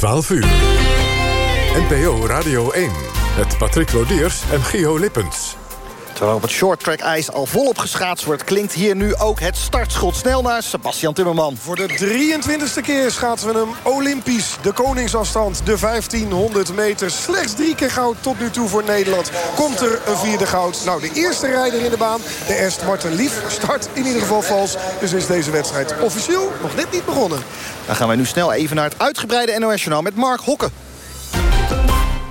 12 uur. NPO Radio 1 met Patrick Lodiers en Gio Lippens. Terwijl op het shorttrack ijs al volop geschaatst wordt... klinkt hier nu ook het startschot snel naar Sebastian Timmerman. Voor de 23e keer schaatsen we hem olympisch. De koningsafstand, de 1500 meter. Slechts drie keer goud tot nu toe voor Nederland. Komt er een vierde goud? Nou, de eerste rijder in de baan, de Est Marten Lief, start in ieder geval vals. Dus is deze wedstrijd officieel nog net niet begonnen. Dan gaan wij nu snel even naar het uitgebreide NOS-journaal met Mark Hokken.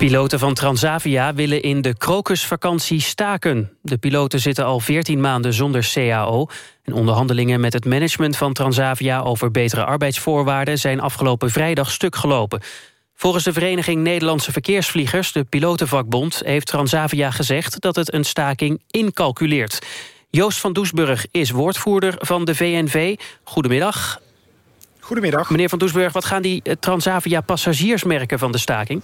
Piloten van Transavia willen in de krokusvakantie staken. De piloten zitten al 14 maanden zonder CAO. En onderhandelingen met het management van Transavia... over betere arbeidsvoorwaarden zijn afgelopen vrijdag stuk gelopen. Volgens de Vereniging Nederlandse Verkeersvliegers... de pilotenvakbond, heeft Transavia gezegd... dat het een staking incalculeert. Joost van Doesburg is woordvoerder van de VNV. Goedemiddag. Goedemiddag. Meneer van Doesburg, wat gaan die Transavia passagiers merken van de staking?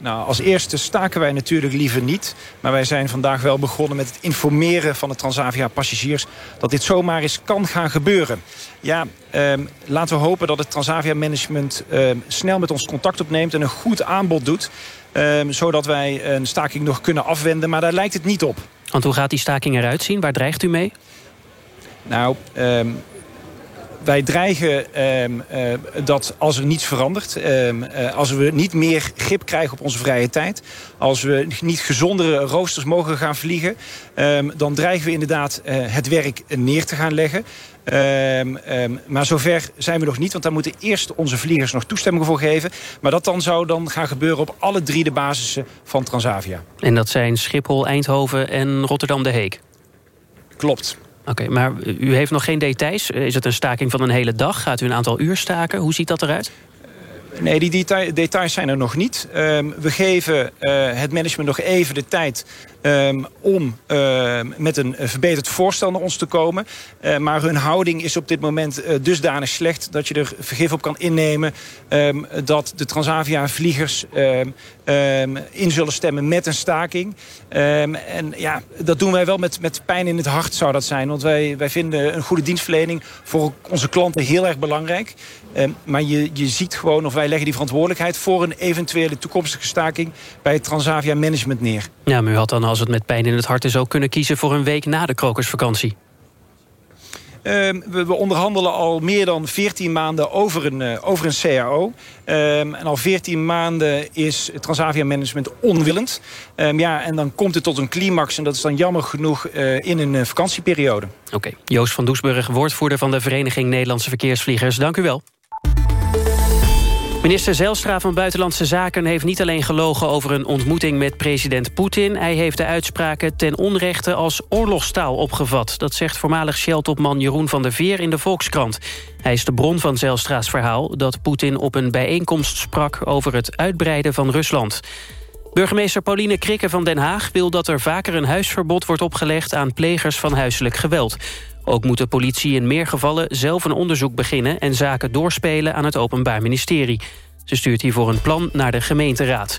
Nou, als eerste staken wij natuurlijk liever niet. Maar wij zijn vandaag wel begonnen met het informeren van de Transavia-passagiers... dat dit zomaar eens kan gaan gebeuren. Ja, ehm, laten we hopen dat het Transavia-management ehm, snel met ons contact opneemt... en een goed aanbod doet, ehm, zodat wij een staking nog kunnen afwenden. Maar daar lijkt het niet op. Want hoe gaat die staking eruit zien? Waar dreigt u mee? Nou, wij dreigen ehm, eh, dat als er niets verandert... Ehm, eh, als we niet meer grip krijgen op onze vrije tijd... als we niet gezondere roosters mogen gaan vliegen... Ehm, dan dreigen we inderdaad eh, het werk neer te gaan leggen. maar zover zijn we nog niet, want daar moeten eerst onze vliegers nog toestemming voor geven. Maar dat dan zou dan gaan gebeuren op alle drie de basissen van Transavia. En dat zijn Schiphol, Eindhoven en Rotterdam-De Heek? Klopt. Oké, maar u heeft nog geen details. Is het een staking van een hele dag? Gaat u een aantal uur staken? Hoe ziet dat eruit? Nee, die details zijn er nog niet. Ehm, we geven uh, het management nog even de tijd um, om uh, met een verbeterd voorstel naar ons te komen. Uh, maar hun houding is op dit moment uh, dusdanig slecht... dat je er vergif op kan innemen dat de Transavia-vliegers in zullen stemmen met een staking. en ja, dat doen wij wel met, met pijn in het hart zou dat zijn. Want wij, wij vinden een goede dienstverlening voor onze klanten heel erg belangrijk. Maar je, je ziet gewoon, of wij leggen die verantwoordelijkheid... voor een eventuele toekomstige staking bij het Transavia Management neer. Ja, maar u had dan als het met pijn in het hart is... ook kunnen kiezen voor een week na de krokusvakantie? Um, we, we, onderhandelen al meer dan 14 maanden over een, uh, over een CAO. Um, ehm, en al 14 maanden is Transavia Management onwillend. Um, ja, en dan komt het tot een climax. En dat is dan jammer genoeg uh, in een uh, vakantieperiode. Oké, okay. Joost van Doesburg, woordvoerder van de Vereniging Nederlandse Verkeersvliegers. Dank u wel. Minister Zelstra van Buitenlandse Zaken heeft niet alleen gelogen over een ontmoeting met president Poetin. Hij heeft de uitspraken ten onrechte als oorlogstaal opgevat. Dat zegt voormalig Shell-topman Jeroen van der Veer in de Volkskrant. Hij is de bron van Zelstra's verhaal dat Poetin op een bijeenkomst sprak over het uitbreiden van Rusland. Burgemeester Pauline Krikke van Den Haag wil dat er vaker een huisverbod wordt opgelegd aan plegers van huiselijk geweld. Ook moet de politie in meer gevallen zelf een onderzoek beginnen... en zaken doorspelen aan het Openbaar Ministerie. Ze stuurt hiervoor een plan naar de gemeenteraad.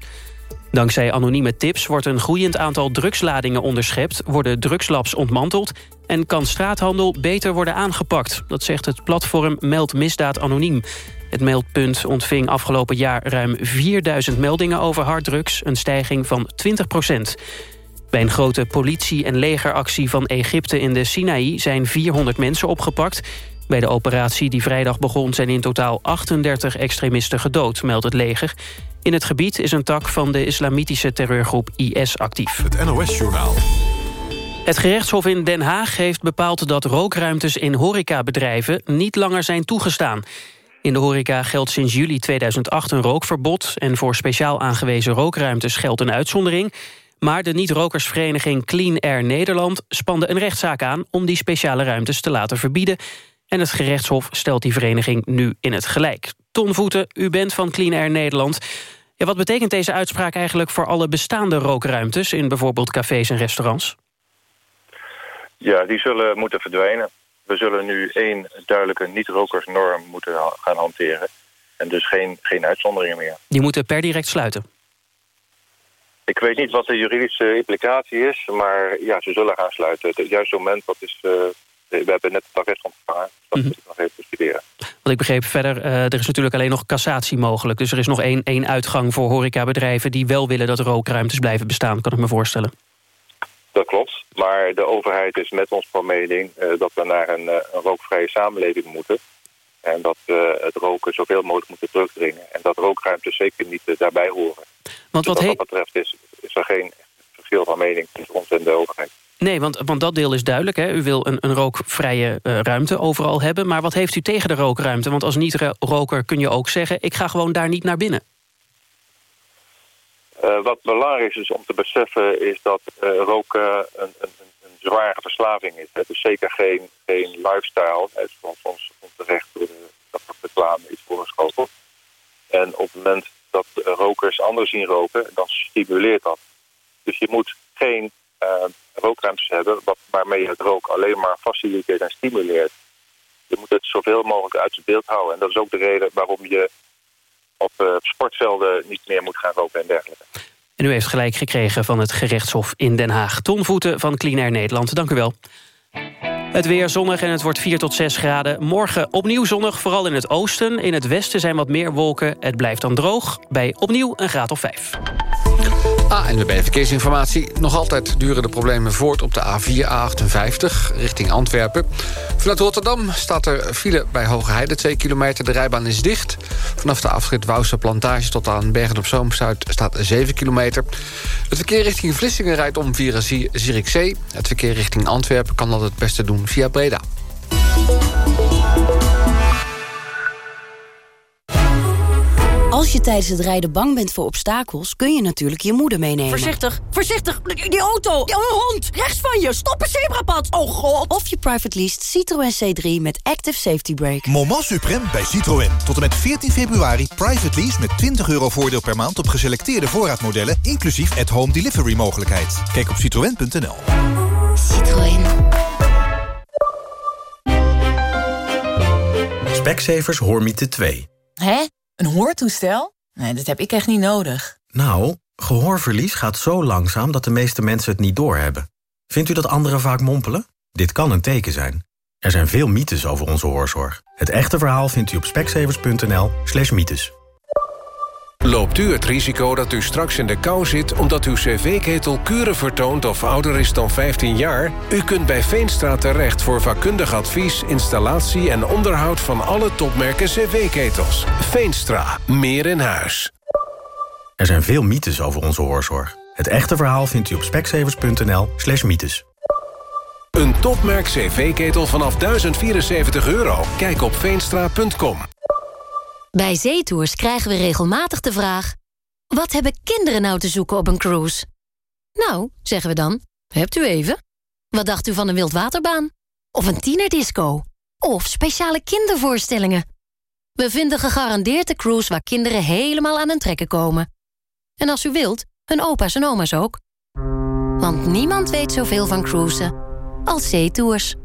Dankzij anonieme tips wordt een groeiend aantal drugsladingen onderschept... worden drugslabs ontmanteld en kan straathandel beter worden aangepakt. Dat zegt het platform Meld Misdaad Anoniem. Het meldpunt ontving afgelopen jaar ruim 4000 meldingen over harddrugs... een stijging van 20 procent. Bij een grote politie- en legeractie van Egypte in de Sinaï... zijn 400 mensen opgepakt. Bij de operatie die vrijdag begon zijn in totaal 38 extremisten gedood, meldt het leger. In het gebied is een tak van de islamitische terreurgroep IS actief. Het NOS-journaal. Het gerechtshof in Den Haag heeft bepaald dat rookruimtes in horecabedrijven niet langer zijn toegestaan. In de horeca geldt sinds juli 2008 een rookverbod... en voor speciaal aangewezen rookruimtes geldt een uitzondering. Maar de niet-rokersvereniging Clean Air Nederland spande een rechtszaak aan... om die speciale ruimtes te laten verbieden. En het gerechtshof stelt die vereniging nu in het gelijk. Ton Voeten, u bent van Clean Air Nederland. Ja, wat betekent deze uitspraak eigenlijk voor alle bestaande rookruimtes... in bijvoorbeeld cafés en restaurants? Ja, die zullen moeten verdwijnen. We zullen nu één duidelijke niet-rokersnorm moeten gaan hanteren. En dus geen, geen uitzonderingen meer. Die moeten per direct sluiten? Ik weet niet wat de juridische implicatie is, maar ja, ze zullen gaan sluiten. Het juiste moment dat is uh, we hebben net het arrest ontvangen. Dat Mhm. moet ik nog even bestuderen. Want ik begreep verder, eh, er is natuurlijk alleen nog cassatie mogelijk. Dus er is nog één, één uitgang voor horecabedrijven... die wel willen dat rookruimtes blijven bestaan, kan ik me voorstellen. Dat klopt. Maar de overheid is met ons van mening eh, dat we naar een, eh, een rookvrije samenleving moeten. En dat we het roken zoveel mogelijk moeten terugdringen. En dat rookruimtes zeker niet eh, daarbij horen. Want Dus wat dat betreft is, is er geen verschil van mening tussen ons en de overheid. Nee, want, want dat deel is duidelijk. Hè? U wil een, een rookvrije eh, ruimte overal hebben. Maar wat heeft u tegen de rookruimte? Want als niet-roker kun je ook zeggen... ik ga gewoon daar niet naar binnen. Eh, wat belangrijk is om te beseffen is dat roken een, een, een, een zware verslaving is. Het is zeker geen, geen lifestyle. Het is soms, soms zien roken, dan stimuleert dat. Dus je moet geen eh, rookruimtes hebben waarmee je het rook alleen maar faciliteert en stimuleert. Je moet het zoveel mogelijk uit het beeld houden. En dat is ook de reden waarom je op eh, sportvelden niet meer moet gaan roken en dergelijke. En u heeft gelijk gekregen van het gerechtshof in Den Haag. Ton Voeten van Clean Air Nederland, dank u wel. Het weer zonnig en het wordt 4 tot 6 graden. Morgen opnieuw zonnig, vooral in het oosten. In het westen zijn wat meer wolken. Het blijft dan droog, bij opnieuw een graad of 5. En bij de verkeersinformatie. Nog altijd duren de problemen voort op de A4, A58 richting Antwerpen. Vanuit Rotterdam staat er file bij Hoge Heide, 2 kilometer. De rijbaan is dicht. Vanaf de afrit Wouwse Plantage tot aan Bergen op Zoom Zuid staat 7 kilometer. Het verkeer richting Vlissingen rijdt om via Zie- Zierikzee. Het verkeer richting Antwerpen kan dat het beste doen via Breda. Als je tijdens het rijden bang bent voor obstakels... kun je natuurlijk je moeder meenemen. Voorzichtig, voorzichtig! Die auto! Die hond! Rechts van je! Stop een zebrapad! Oh god! Of je private least Citroën C3 met Active Safety Brake. Moment supreme bij Citroën. Tot en met 14 februari private lease met 20 euro voordeel per maand... op geselecteerde voorraadmodellen, inclusief at-home delivery mogelijkheid. Kijk op citroën.nl. Citroën. Specsavers Hoormiete 2. Hè? Een hoortoestel? Nee, dat heb ik echt niet nodig. Nou, gehoorverlies gaat zo langzaam dat de meeste mensen het niet doorhebben. Vindt u dat anderen vaak mompelen? Dit kan een teken zijn. Er zijn veel mythes over onze hoorzorg. Het echte verhaal vindt u op specsavers.nl slash mythes. Loopt u het risico dat u straks in de kou zit... omdat uw cv-ketel kuren vertoont of ouder is dan 15 jaar? U kunt bij Veenstra terecht voor vakkundig advies... installatie en onderhoud van alle topmerken cv-ketels. Veenstra, meer in huis. Er zijn veel mythes over onze hoorzorg. Het echte verhaal vindt u op specsavers.nl slash mythes. Een topmerk cv-ketel vanaf 1074 euro. Kijk op veenstra.com. Bij zeetours krijgen we regelmatig de vraag... wat hebben kinderen nou te zoeken op een cruise? Nou, zeggen we dan, hebt u even? Wat dacht u van een wildwaterbaan? Of een tienerdisco? Of speciale kindervoorstellingen? We vinden gegarandeerd de cruise waar kinderen helemaal aan hun trekken komen. En als u wilt, hun opa's en oma's ook. Want niemand weet zoveel van cruisen als zeetours.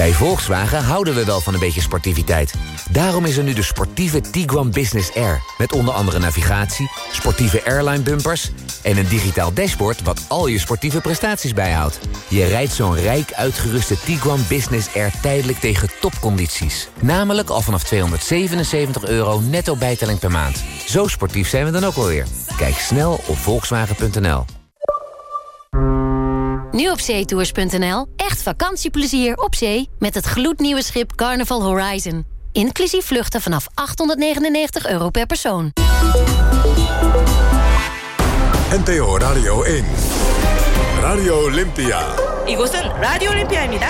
Bij Volkswagen houden we wel van een beetje sportiviteit. Daarom is er nu de sportieve Tiguan Business Air. Met onder andere navigatie, sportieve airline bumpers... en een digitaal dashboard wat al je sportieve prestaties bijhoudt. Je rijdt zo'n rijk uitgeruste Tiguan Business Air tijdelijk tegen topcondities. Namelijk al vanaf 277 euro netto bijtelling per maand. Zo sportief zijn we dan ook alweer. Kijk snel op volkswagen.nl. Nu op zeetours.nl. Echt vakantieplezier op zee met het gloednieuwe schip Carnival Horizon. Inclusief vluchten vanaf 899 euro per persoon. NPO Radio 1. Radio Olympia. 이곳은 라디오 올림피아입니다.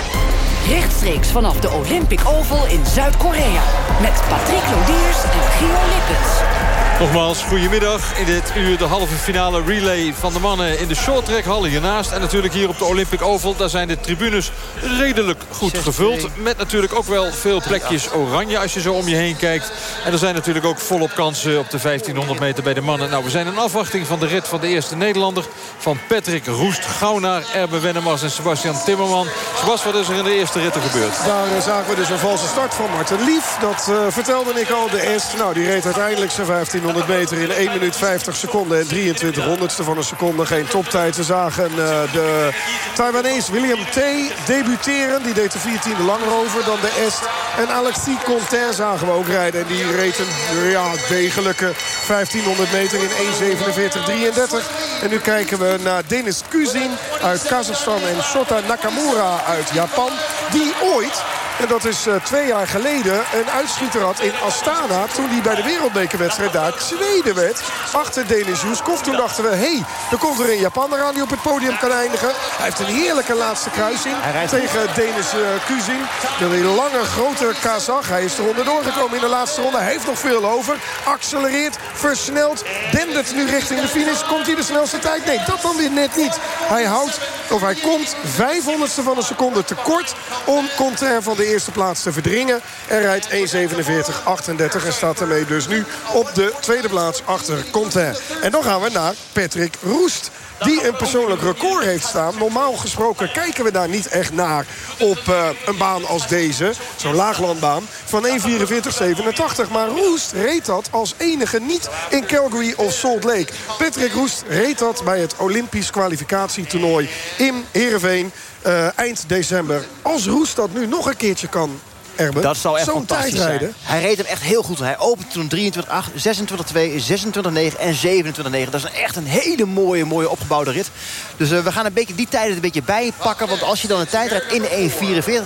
Rechtstreeks vanaf de Olympic Oval in Zuid-Korea. Met Patrick Lodiers en Gio Lippens. Nogmaals, goedemiddag. In dit uur de halve finale relay van de mannen in de shorttrackhal hiernaast. En natuurlijk hier op de Olympic Oval. Daar zijn de tribunes redelijk goed gevuld. Met natuurlijk ook wel veel plekjes oranje als je zo om je heen kijkt. En er zijn natuurlijk ook volop kansen op de 1500 meter bij de mannen. Nou, we zijn in afwachting van de rit van de eerste Nederlander. Van Patrick Roest, gauw naar Erbe Wennemars en Sebastian Timmerman. Sebas, wat is er in de eerste ritten gebeurd? Daar eh, zagen we dus een valse start van Marten Lief. Dat eh, vertelde ik al. De Est, nou, die reed uiteindelijk zijn 1500 1500 meter in 1 minuut 50 seconden en 23 honderdste van een seconde. Geen toptijd. We zagen uh, de Taiwanese William T. debuteren. Die deed de 14e langer over dan de Est. En Alexis Contain zagen we ook rijden. En die reed een ja, degelijke 1500 meter in 1.47.33. En nu kijken we naar Denis Kuzin uit Kazachstan en Shota Nakamura uit Japan. Die ooit en dat is uh, twee jaar geleden een uitschieter had in Astana... toen hij bij de wereldbekerwedstrijd daar tweede werd. Achter Denis Juskov. Toen dachten we, hé, hey, er komt er een Japaner aan die op het podium kan eindigen. Hij heeft een heerlijke laatste kruising tegen Denis uh, Kuzin. De lange, grote Kazach. Hij is er onderdoor gekomen in de laatste ronde. Hij heeft nog veel over. Accelereert, versnelt, dendert nu richting de finish. Komt hij de snelste tijd? Nee, dat dan weer net niet. Hij houdt, of hij komt 500ste van een seconde tekort... om contrair van de eerste plaats te verdringen. En rijdt 1.47.38 en staat daarmee dus nu op de tweede plaats achter Contain. En dan gaan we naar Patrick Roest die een persoonlijk record heeft staan. Normaal gesproken kijken we daar niet echt naar op uh, een baan als deze. Zo'n laaglandbaan van 1.44.87. Maar Roest reed dat als enige niet in Calgary of Salt Lake. Patrick Roest reed dat bij het Olympisch kwalificatietoernooi in Heerenveen. Uh, eind december. Als Roest dat nu nog een keertje kan Erben. Dat zou echt Zo'n fantastisch tijd zijn. Hij reed hem echt heel goed. Hij opende toen 23-8, 26-2, 26-9 en 27-9. Dat is een echt een hele mooie, mooie opgebouwde rit. Dus uh, we gaan een beetje die tijden een beetje bijpakken. Want als je dan een tijd rijdt in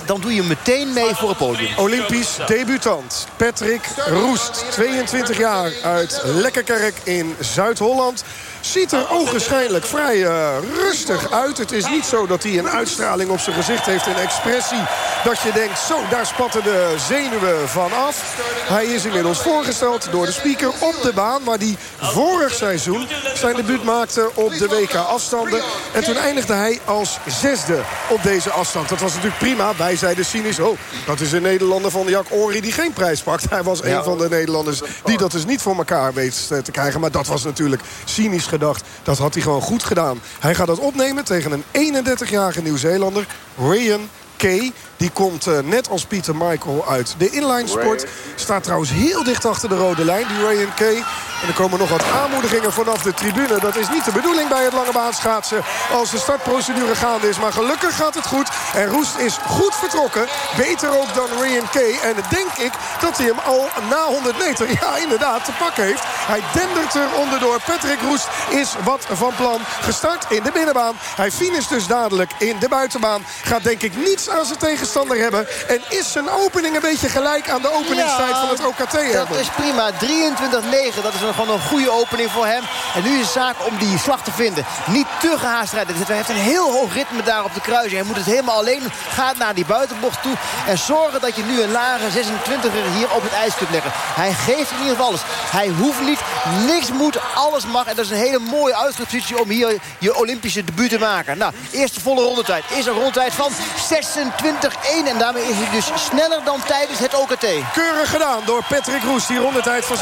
1.44... dan doe je meteen mee voor het podium. Olympisch debutant Patrick Roest. 22 jaar uit Lekkerkerk in Zuid-Holland. Ziet er ogenschijnlijk vrij uh, rustig uit. Het is niet zo dat hij een uitstraling op zijn gezicht heeft. Een expressie dat je denkt, zo, daar spatten de zenuwen van af. Hij is inmiddels voorgesteld door de speaker op de baan... waar hij vorig seizoen zijn debuut maakte op de WK-afstanden. En toen eindigde hij als zesde op deze afstand. Dat was natuurlijk prima. Wij zeiden cynisch, oh, dat is een Nederlander van Jack Ori die geen prijs pakt. Hij was een van de Nederlanders die dat dus niet voor elkaar weet te krijgen. Maar dat was natuurlijk cynisch gedacht. Dat had hij gewoon goed gedaan. Hij gaat dat opnemen tegen een 31-jarige Nieuw-Zeelander, Ryan Kay. Die komt uh, net als Pieter Michael uit de inline sport. Staat trouwens heel dicht achter de rode lijn, die Ryan Kay. En er komen nog wat aanmoedigingen vanaf de tribune. Dat is niet de bedoeling bij het lange baanschaatsen als de startprocedure gaande is. Maar gelukkig gaat het goed. En Roest is goed vertrokken. Beter ook dan Ryan Kay. En denk ik dat hij hem al na 100 meter, ja inderdaad, te pakken heeft. Hij dendert er onderdoor. Patrick Roest is wat van plan. Gestart in de binnenbaan. Hij finisht dus dadelijk in de buitenbaan. Gaat denk ik niets aan zijn tegenstander hebben. En is zijn opening een beetje gelijk aan de openingstijd Ja, van het OKT Dat is prima. 23-9. Dat is een- gewoon een goede opening voor hem. En nu is het zaak om die slag te vinden. Niet te gehaast rijden. Hij heeft een heel hoog ritme daar op de kruising. Hij moet het helemaal alleen. Gaat naar die buitenbocht toe. En zorgen dat je nu een lage 26er hier op het ijs kunt leggen. Hij geeft in ieder geval alles. Hij hoeft niet. Niks moet. Alles mag. En dat is een hele mooie uitgangspositie om hier je Olympische debuut te maken. Nou, eerste volle rondetijd is een rondetijd van 26-1. En daarmee is hij dus sneller dan tijdens het OKT. Keurig gedaan door Patrick Roes. Die rondetijd van 26-1.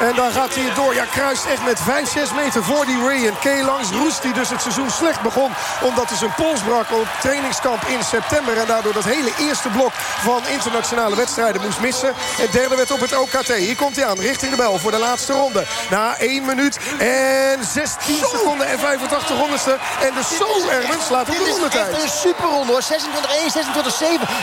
En dan gaat hij door. Ja, kruist echt met 5, 6 meter voor die Ryan Kay langs. Roes die dus het seizoen slecht begon. Omdat hij zijn pols brak op trainingskamp in september. En daardoor dat hele eerste blok van internationale wedstrijden moest missen. Het derde werd op het OKT. Hier komt hij aan richting de bel voor de laatste ronde. Na 1 minuut en 16 seconden en 85 honderdste. En de Soul Erwin slaat op de Dit is rondetijd. echt een superronde hoor. 26-1, 26-7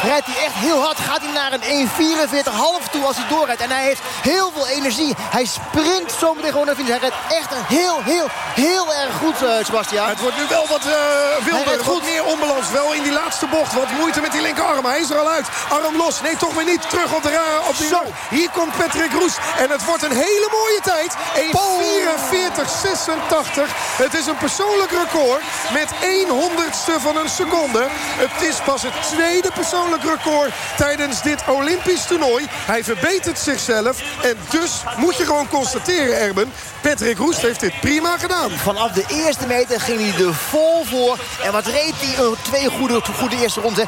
rijdt hij echt heel hard. Gaat hij naar een 1.44,5 toe als hij doorrijdt. En hij heeft heel veel energie. Hij sprint zo meteen gewoon naar finish. Hij rijdt echt een heel, heel, heel erg goed, eh Sebastian. Het wordt nu wel wat Hij wilder, wat meer onbalans. Wel in die laatste bocht. Wat moeite met die linkerarm. Hij is er al uit. Arm los. Nee, toch weer niet. Terug op de ra- op die Zo. rug. Hier komt Patrick Roes. En het wordt een hele mooie tijd. 1.44.86. Het is een persoonlijk record met 1 honderdste van een seconde. Het is pas het tweede persoonlijk record tijdens dit Olympisch toernooi. Hij verbetert zichzelf. En dus moet je gewoon constateren, Erben. Patrick Roest heeft dit prima gedaan. Vanaf de eerste meter ging hij er vol voor. En wat reed hij? Twee goede, goede eerste ronde. 26-1,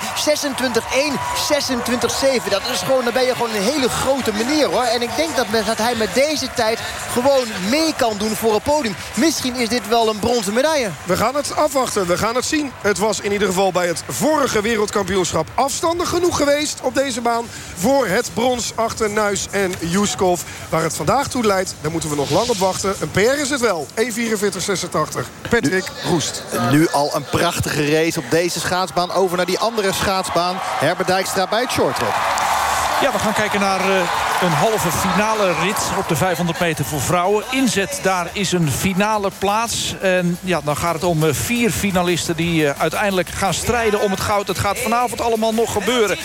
26-7. Dat is gewoon, dan ben je gewoon een hele grote meneer hoor. En ik denk dat, dat hij met deze tijd gewoon mee kan doen voor het podium. Misschien is dit wel een bronzen medaille. We gaan het afwachten, we gaan het zien. Het was in ieder geval bij het vorige wereldkampioenschap afstandig genoeg geweest op deze baan... voor het brons achter Nuis en Juskov. Waar het vandaag toe leidt, daar moeten we nog lang op wachten. Een PR is het wel, 1.44.86. Patrick Roest. Nu al een prachtige race op deze schaatsbaan. Over naar die andere schaatsbaan. Herbert Dijkstra bij het shorttrack. Ja, we gaan kijken naar uh, een halve finale rit op de 500 meter voor vrouwen. Inzet, daar is een finale plaats. En ja, dan gaat het om uh, vier finalisten die uh, uiteindelijk gaan strijden om het goud. Het gaat vanavond allemaal nog gebeuren.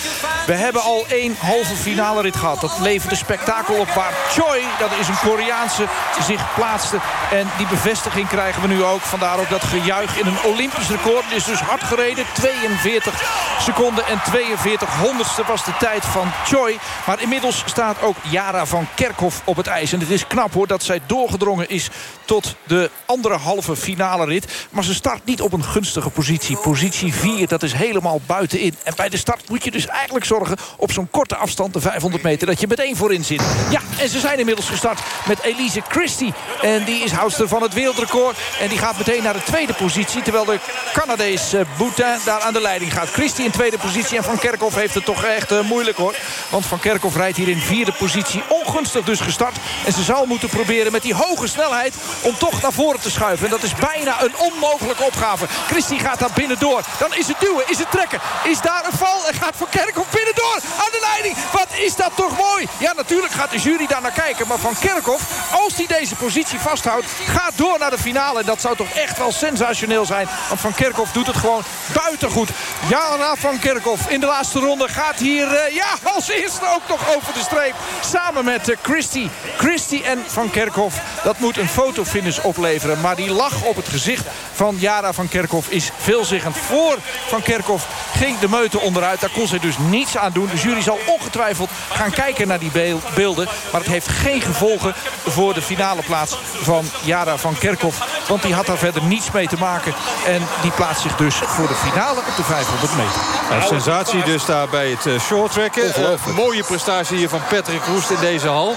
We hebben al één halve finale rit gehad. Dat levert een spektakel op waar Choi, dat is een Koreaanse, zich plaatste. En die bevestiging krijgen we nu ook. Vandaar ook dat gejuich in een Olympisch record. Het is dus hard gereden. 42 seconden en 42 honderdste was de tijd van Choi. Maar inmiddels staat Jara van Kerkhoff op het ijs. En het is knap hoor dat zij doorgedrongen is tot de andere halve finale rit. Maar ze start niet op een gunstige positie. Positie 4, dat is helemaal buitenin. En bij de start moet je dus eigenlijk zorgen op zo'n korte afstand, de 500 meter, dat je meteen voorin zit. Ja, en ze zijn inmiddels gestart met Elise Christie. En die is houdster van het wereldrecord. En die gaat meteen naar de tweede positie. Terwijl de Canadees uh, Boutin daar aan de leiding gaat. Christie in tweede positie. En Van Kerkhoff heeft het toch echt uh, moeilijk hoor. Want Van Kerkhoff rijdt hier in vierde positie. Ongunstig dus gestart. En ze zal moeten proberen met die hoge snelheid om toch naar voren te schuiven. En dat is bijna een onmogelijke opgave. Christie gaat daar binnendoor. Dan is het duwen, is het trekken. Is daar een val en gaat Van Kerkhoff binnendoor aan de leiding. Wat is dat toch mooi. Ja, natuurlijk gaat de jury daar naar kijken. Maar Van Kerkhoff, als hij deze positie vasthoudt... gaat door naar de finale. En dat zou toch echt wel sensationeel zijn. Want Van Kerkhoff doet het gewoon buitengoed. Jana Van Kerkhoff in de laatste ronde gaat hier... Uh, ja, als eerste ook nog over de streep. Samen met uh, Christie. Christie en Van Kerkhoff. Dat moet een fotofinish opleveren. Maar die lach op het gezicht van Jara van Kerkhoff is veelzeggend. Voor Van Kerkhoff ging de meute onderuit. Daar kon zij dus niets aan doen. De jury zal ongetwijfeld gaan kijken naar die beelden. Maar het heeft geen gevolgen voor de finale plaats van Jara van Kerkhoff. Want die had daar verder niets mee te maken. En die plaatst zich dus voor de finale op de 500 meter. Nou, sensatie dus daar bij het uh, shorttrekken. Uh, mooie prestatie hier van Patrick Roest in deze hal.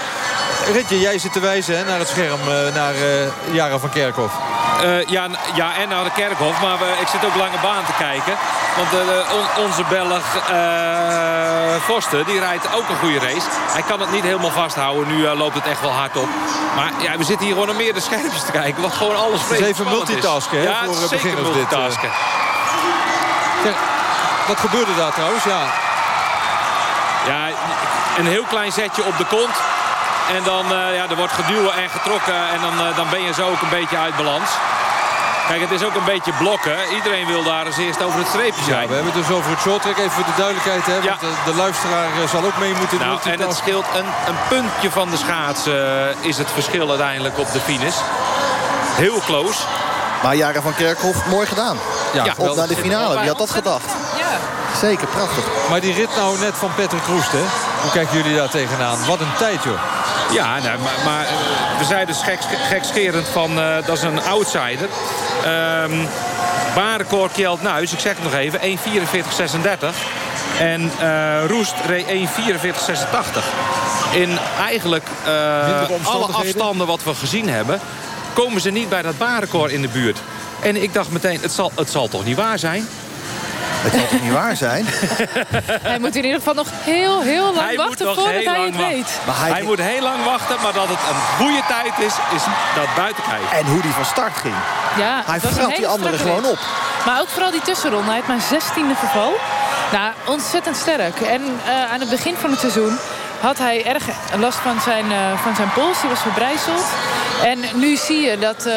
Ritje, jij zit te wijzen hè, naar het scherm, uh, naar Jara van Kerkhoff. Uh, ja, ja, en naar de Kerkhof. Maar we, ik zit ook lange baan te kijken. Want uh, on, onze Belg uh, Voster, die rijdt ook een goede race. Hij kan het niet helemaal vasthouden. Nu loopt het echt wel hard op. Maar ja, we zitten hier gewoon naar meerdere schermpjes te kijken. Wat gewoon alles Het is even multitasken hè, ja, voor zeker multitasken. Dit, wat gebeurde daar trouwens? Ja, een heel klein zetje op de kont. En dan uh, ja, er wordt geduwen en getrokken. En dan, uh, dan ben je zo ook een beetje uit balans. Kijk, het is ook een beetje blokken. Iedereen wil daar als eerst over het streepje zijn. Ja, we hebben het dus over het shorttrack. Even voor de duidelijkheid. Hè, Ja. Want de, de luisteraar eh, zal ook mee moeten doen. Nou, en het scheelt een, een puntje van de schaats uh, is het verschil uiteindelijk op de finish. Heel close. Maar Jara van Kerkhoff, mooi gedaan. Ja, Op wel. naar de finale. Wie had dat gedacht? Zeker, prachtig. Maar die rit nou net van Patrick Roest, hè? Hoe kijken jullie daar tegenaan? Wat een tijd, joh. Ja, nou, maar, maar uh, we zeiden dus gek, gekscherend van uh, dat is een outsider. Um, Barenkoor Kjeld Nuis, ik zeg het nog even, 1.44.36. En uh, Roest reed 1.44.86. In eigenlijk alle afstanden wat we gezien hebben... komen ze niet bij dat barenkoor in de buurt. En ik dacht meteen, het zal, het zal toch niet waar zijn? Het zal toch niet waar zijn? Hij moet in ieder geval nog heel, heel lang hij wachten voordat hij het weet. Maar hij- hij moet heel lang wachten, maar dat het een goede tijd is, is dat buiten kijken. En hoe die van start ging. Ja, Hij vrat die anderen gewoon op. Maar ook vooral die tussenronde. Hij heeft mijn zestiende verval. Nou, ontzettend sterk. En uh, aan het begin van het seizoen had hij erg last van zijn, uh, van zijn pols. Die was verbrijzeld. En nu zie je dat, uh,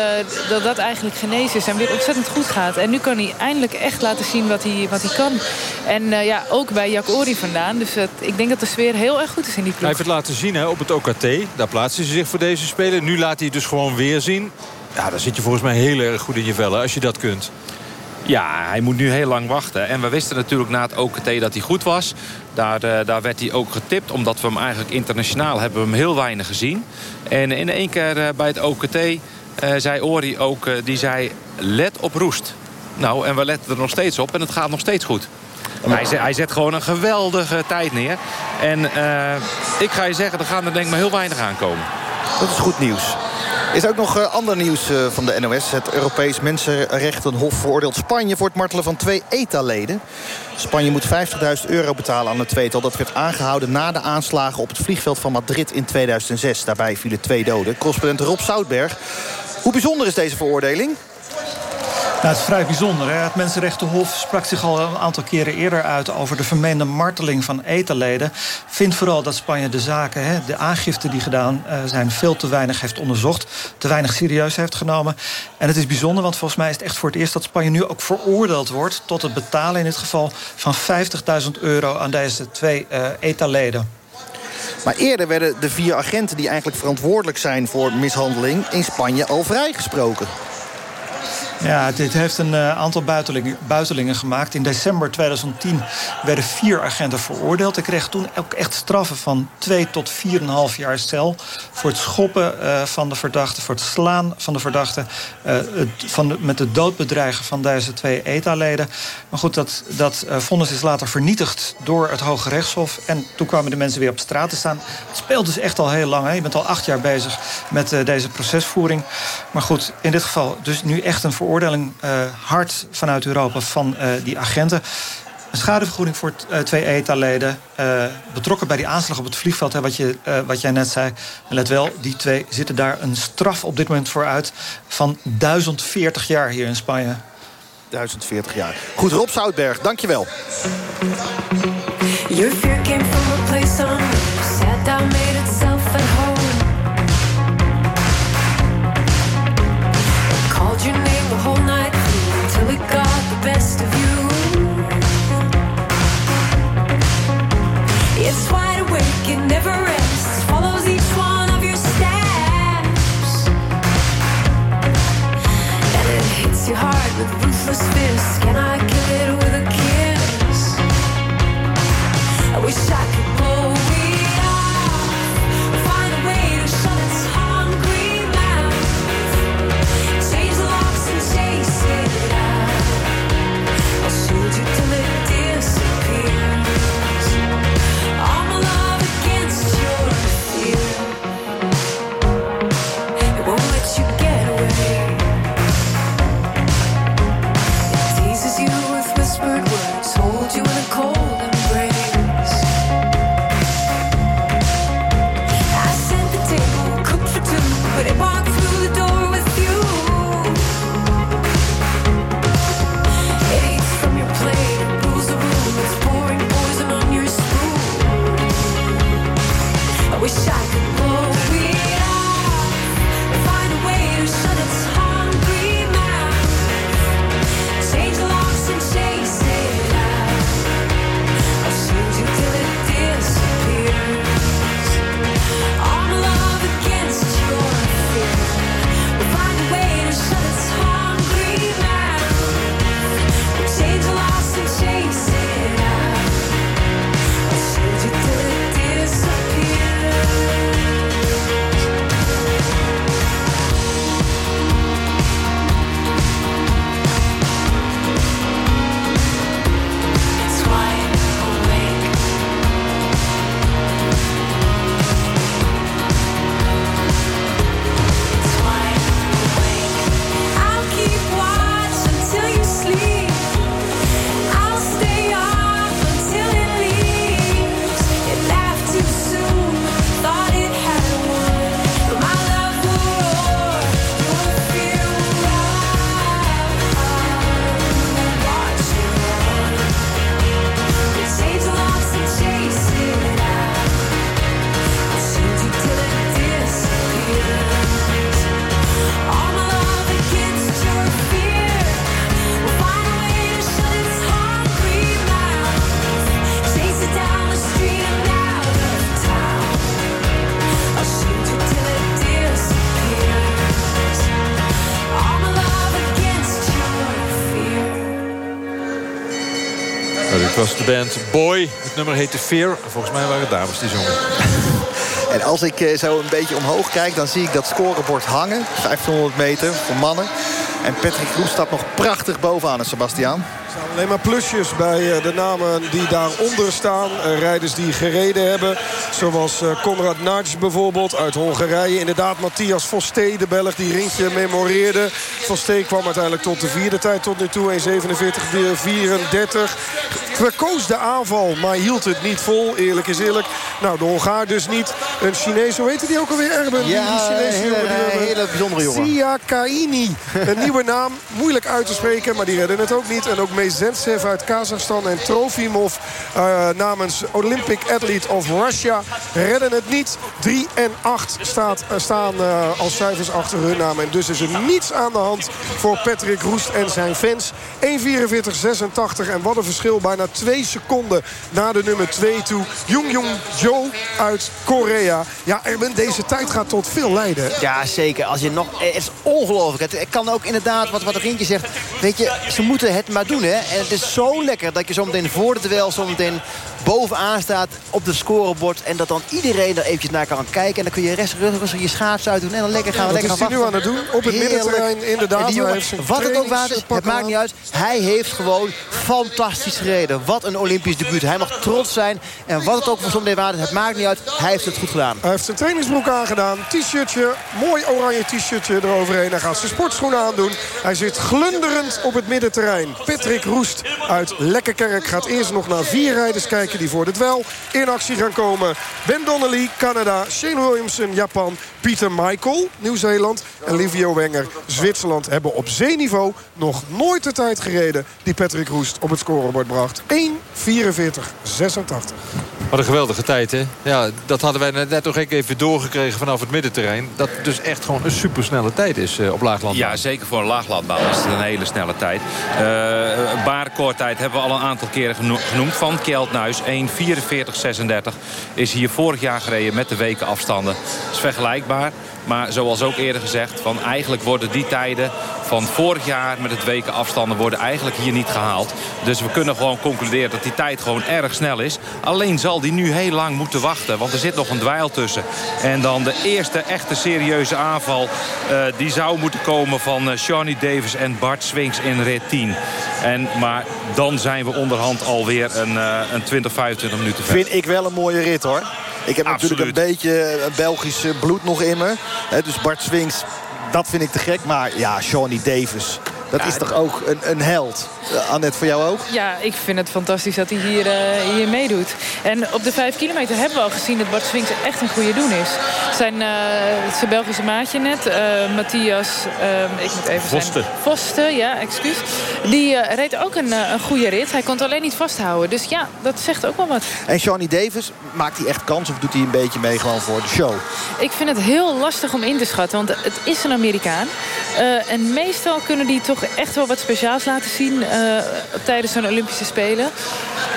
dat dat eigenlijk genezen is en weer ontzettend goed gaat. En nu kan hij eindelijk echt laten zien wat hij, wat hij kan. En uh, ja, ook bij Jack Ori vandaan. Dus ik denk dat de sfeer heel erg goed is in die Hij ploeg. heeft het laten zien hè, op het OKT. Daar plaatste hij zich voor deze speler. Nu laat hij het dus gewoon weer zien. Ja, dan zit je volgens mij heel erg goed in je vellen als je dat kunt. Ja, hij moet nu heel lang wachten. En we wisten natuurlijk na het OKT dat hij goed was. Daar, uh, daar werd hij ook getipt. Omdat we hem eigenlijk internationaal hebben hem heel weinig gezien. En in één keer uh, bij het OKT uh, zei Ori ook... die zei, let op Roest. Nou, en we letten er nog steeds op. En het gaat nog steeds goed. Hij zet, hij zet gewoon een geweldige tijd neer. En ik ga je zeggen, er gaan er denk ik maar heel weinig aankomen. Dat is goed nieuws. Is ook nog uh, ander nieuws uh, van de NOS. Het Europees Mensenrechtenhof veroordeelt Spanje... voor het martelen van twee ETA-leden. Spanje moet 50.000 euro betalen aan het tweetal. Dat werd aangehouden na de aanslagen op het vliegveld van Madrid in 2006. Daarbij vielen twee doden. Correspondent Rob Zoutberg. Hoe bijzonder is deze veroordeling? Nou, het is vrij bijzonder. Hè? Het Mensenrechtenhof sprak zich al een aantal keren eerder uit... over de vermeende marteling van ETA-leden. Vindt vooral dat Spanje de zaken, hè, de aangiften die gedaan uh, zijn... veel te weinig heeft onderzocht, te weinig serieus heeft genomen. En het is bijzonder, want volgens mij is het echt voor het eerst... dat Spanje nu ook veroordeeld wordt tot het betalen in dit geval... van 50.000 euro aan deze twee uh, ETA-leden. Maar eerder werden de vier agenten die eigenlijk verantwoordelijk zijn voor mishandeling... in Spanje al vrijgesproken. Ja, dit heeft een uh, aantal buitelingen, buitelingen, gemaakt. In december 2010 werden vier agenten veroordeeld. Ik kreeg toen ook echt straffen van 2 tot 4,5 jaar cel... voor het schoppen uh, van de verdachte, voor het slaan van de verdachte... Het, van de, met doodbedreigen van deze twee ETA-leden. Maar goed, dat, dat vonnis is later vernietigd door het Hoge Rechtshof. En toen kwamen de mensen weer op straat te staan. Het speelt dus echt al heel lang. Hè? Je bent al acht jaar bezig met deze procesvoering. Maar goed, in dit geval dus nu echt een veroordeling veroordeling uh, hard vanuit Europa van uh, die agenten. Een schadevergoeding voor uh, twee ETA-leden. betrokken bij die aanslag op het vliegveld, hè, wat, je, wat jij net zei. En let wel, die twee zitten daar een straf op dit moment voor uit... van 1040 jaar hier in Spanje. 1040 jaar. Goed, Rob Zoutberg, dankjewel. Your fear came from a place on with ruthless fists. Can I I wish I could de band Boy. Het nummer heette Fear. Volgens mij waren het dames die zongen. En als ik eh, zo een beetje omhoog kijk, dan zie ik dat scorebord hangen. 1500 meter voor mannen. En Patrick Roes staat nog prachtig bovenaan het Sebastiaan. staan alleen maar plusjes bij eh, de namen die daaronder staan. Eh, rijders die gereden hebben. Zoals eh, Konrad Nagy bijvoorbeeld uit Hongarije. Inderdaad Matthias Vosté, de Belg die ringje memoreerde. Vosté kwam uiteindelijk tot de vierde tijd tot nu toe. 1.47.34. Verkoos de aanval, maar hield het niet vol. Eerlijk is eerlijk. Nou, de Hongaar dus niet. Een Chinees, hoe heette die ook alweer, Erben? Ja, die Chinese hele- jongen die hele bijzondere jongen. Sia Kaini. Een nieuwe naam, moeilijk uit te spreken, maar die redden het ook niet. En ook Mezentsev uit Kazachstan en Trofimov eh, namens Olympic Athlete of Russia redden het niet. 3 en 8 staat, eh, staan eh, als cijfers achter hun naam. En dus is er niets aan de hand voor Patrick Roest en zijn fans. 1.44.86 en wat een verschil. Bijna 2 seconden na de nummer 2 toe. Jung Jung Jo uit Korea. Ja, Erben, deze tijd gaat tot veel lijden. hè? Ja, zeker. Als je nog, het is ongelooflijk. Het kan ook inderdaad, wat, wat Rintje zegt... weet je, ze moeten het maar doen, hè. En het is zo lekker dat je zometeen voor de duel... zometeen bovenaan staat op het scorebord... en dat dan iedereen er eventjes naar kan kijken... en dan kun je rest rustig je schaats uitdoen... en dan lekker gaan we lekker is hij gaan nu aan het wachten. doen. Op het middenterrein, inderdaad. En jongen, wat het ook waard is, het maakt niet uit. Hij heeft gewoon fantastisch gereden. Wat een Olympisch debuut. Hij mag trots zijn. En wat het ook voor zometeen waard is, het maakt niet uit. Hij heeft het goed gedaan. Hij heeft zijn trainingsbroek aangedaan. T-shirtje, mooi oranje t-shirtje eroverheen. Hij gaat zijn sportschoenen aandoen. Hij zit glunderend op het middenterrein. Patrick Roest uit Lekkerkerk gaat eerst nog naar vier rijders kijken... die voor het wel in actie gaan komen. Ben Donnelly, Canada. Shane Williamson, Japan. Pieter Michael, Nieuw-Zeeland. En Livio Wenger, Zwitserland... hebben op zeeniveau nog nooit de tijd gereden... die Patrick Roest op het scorebord bracht. 1.44.86. Wat een geweldige tijd, hè? Ja, dat hadden wij net nog even doorgekregen vanaf het middenterrein. Dat dus echt gewoon een supersnelle tijd is eh, op laagland. Ja, zeker voor een laaglandbaan is het een hele snelle tijd. Uh, baanrecordtijd hebben we al een aantal keren geno- genoemd. Van Kjeld Nuis, 1.44.36 is hier vorig jaar gereden met de weken afstanden. Dat is vergelijkbaar. zichtbaar. Maar zoals ook eerder gezegd, van eigenlijk worden die tijden van vorig jaar met het weken afstanden worden eigenlijk hier niet gehaald. Dus we kunnen gewoon concluderen dat die tijd gewoon erg snel is. Alleen zal die nu heel lang moeten wachten, want er zit nog een dweil tussen. En dan de eerste echte serieuze aanval, uh, die zou moeten komen van uh, Shawnee Davis en Bart Swings in rit 10. En, maar dan zijn we onderhand alweer een, uh, een 20, 25 minuten verder. Vind ik wel een mooie rit hoor. Ik heb Absoluut. natuurlijk een beetje Belgisch bloed nog in me. Dus Bart Swings, dat vind ik te gek. Maar ja, Shawnee Davis, dat Ja, is toch ook een, een held. Uh, Annette, voor jou ook? Ja, ik vind het fantastisch dat hij hier, uh, hier meedoet. En op de 5 kilometer hebben we al gezien dat Bart Swings echt een goede doen is. Zijn, uh, zijn Belgische maatje net, uh, Matthias, ik moet even Voste. zijn... Voste, ja, excuus. Die uh, reed ook een, een goede rit. Hij kon het alleen niet vasthouden. Dus ja, dat zegt ook wel wat. En Shawnee Davis, maakt hij echt kans of doet hij een beetje mee gewoon voor de show? Ik vind het heel lastig om in te schatten, want het is een Amerikaan. Uh, en meestal kunnen die toch echt wel wat speciaals laten zien uh, tijdens zo'n Olympische Spelen.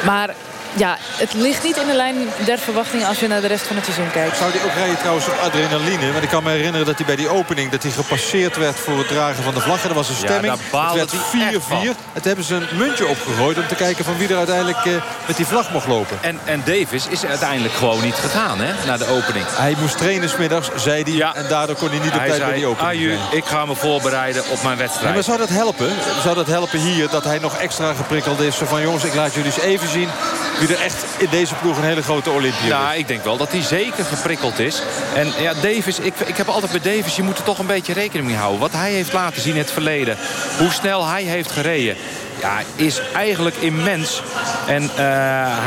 Maar ja, het ligt niet in de lijn der verwachtingen als je naar de rest van het seizoen kijkt. Zou die ook rijden trouwens op adrenaline? Want ik kan me herinneren dat hij bij die opening... dat hij gepasseerd werd voor het dragen van de vlag. En er was een stemming. Ja, het werd 4-4. Het hebben ze een muntje opgegooid om te kijken van wie er uiteindelijk uh, met die vlag mocht lopen. En, en Davis is uiteindelijk gewoon niet gegaan hè, naar de opening. Hij moest trainen smiddags, zei hij. Ja. En daardoor kon hij niet op tijd bij die opening Aju, ik ga me voorbereiden op mijn wedstrijd. Ja, maar zou dat helpen? Zou dat helpen hier dat hij nog extra geprikkeld is? Zo van jongens, ik laat jullie eens even zien wie er echt in deze ploeg een hele grote Olympiër Ja, ik denk wel dat hij zeker geprikkeld is. En ja, Davis, ik, ik heb altijd bij Davis, je moet er toch een beetje rekening mee houden. Wat hij heeft laten zien in het verleden. Hoe snel hij heeft gereden. Ja, is eigenlijk immens. En uh,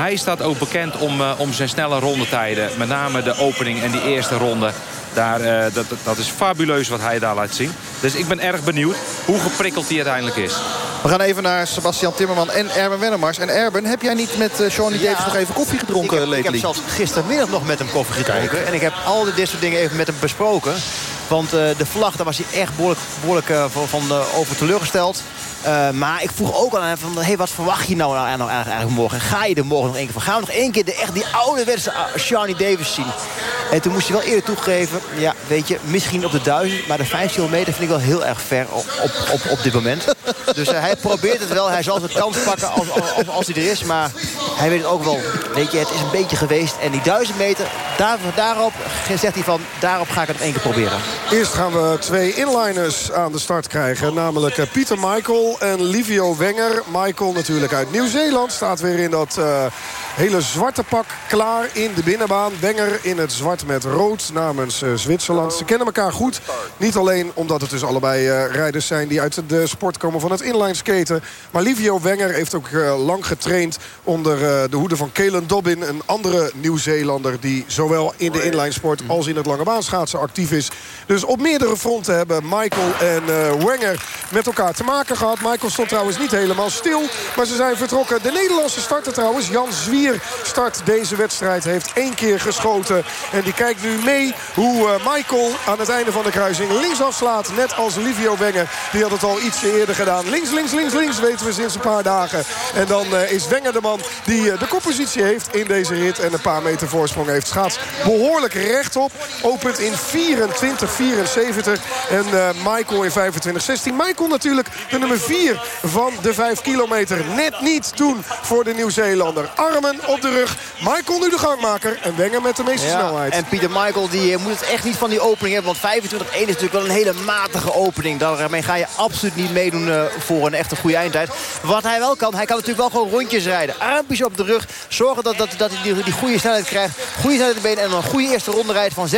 hij staat ook bekend om, uh, om zijn snelle rondetijden. Met name de opening en die eerste ronde. Daar, uh, dat, dat is fabuleus wat hij daar laat zien. Dus ik ben erg benieuwd hoe geprikkeld hij uiteindelijk is. We gaan even naar Sebastian Timmerman en Erben Wennemars. En Erben, heb jij niet met uh, Shawnee ja, Davis nog even koffie gedronken ik heb, lately? Ik heb zelfs gistermiddag nog met hem koffie gedronken. Kijk. En ik heb al dit soort dingen even met hem besproken. Want uh, de vlag, daar was hij echt behoorlijk, behoorlijk uh, van, van over teleurgesteld. Uh, maar ik vroeg ook aan hem van, hey, wat verwacht je nou, nou, nou eigenlijk morgen? Ga je er morgen nog één keer van? Gaan we nog één keer de, echt die ouderwetse Shawnee Davis zien? En toen moest hij wel eerder toegeven, ja, weet je, misschien op de 1000, maar de 5 kilometer vind ik wel heel erg ver op, op, op, op dit moment. dus uh, hij probeert het wel, hij zal zijn kans pakken als, als, hij er is. Maar Hij weet het ook wel. Weet je, het is een beetje geweest. En die duizend meter, daar, daarop zegt hij van... daarop ga ik het één keer proberen. Eerst gaan we twee inliners aan de start krijgen. Namelijk eh, Pieter Michael en Livio Wenger. Michael natuurlijk uit Nieuw-Zeeland. Staat weer in dat eh, hele zwarte pak klaar in de binnenbaan. Wenger in het zwart met rood namens eh, Zwitserland. Ze kennen elkaar goed. Niet alleen omdat het dus allebei eh, rijders zijn... die uit de sport komen van het inline skaten. Maar Livio Wenger heeft ook lang getraind... onder de hoede van Kalen Dobbin. Een andere Nieuw-Zeelander die zowel in de inline sport... als in het lange baanschaatsen actief is. Dus op meerdere fronten hebben Michael en Wenger met elkaar te maken gehad. Michael stond trouwens niet helemaal stil. Maar ze zijn vertrokken. De Nederlandse starter trouwens, Jan Zwier, start deze wedstrijd. Heeft één keer geschoten. En die kijkt nu mee hoe eh, Michael aan het einde van de kruising links afslaat. Net als Livio Wenger. Die had het al ietsje eerder gedaan. Links, links, links, links weten we sinds een paar dagen. En dan eh, is Wenger de man die eh, de koppositie heeft in deze rit. En een paar meter voorsprong heeft. Schaats behoorlijk rechtop. Opent in 24, 74. En Michael in 25, 16. Michael natuurlijk de nummer 4 van de 5 kilometer. Net niet toen voor de Nieuw-Zeelander. Armen op de rug. Michael nu de gangmaker. En Wenger met de meeste Ja, snelheid. En Pieter Michael die eh, moet het echt niet van die opening hebben. Want 25-1 is natuurlijk wel een hele matige opening. Daarmee ga je absoluut niet meedoen eh, voor een echte goede eindtijd. Wat hij wel kan, hij kan natuurlijk wel gewoon rondjes rijden. Armpjes op de rug. Zorgen dat, dat, dat hij die, die goede snelheid krijgt. Goede snelheid in de benen. En dan een goede eerste ronde rijdt van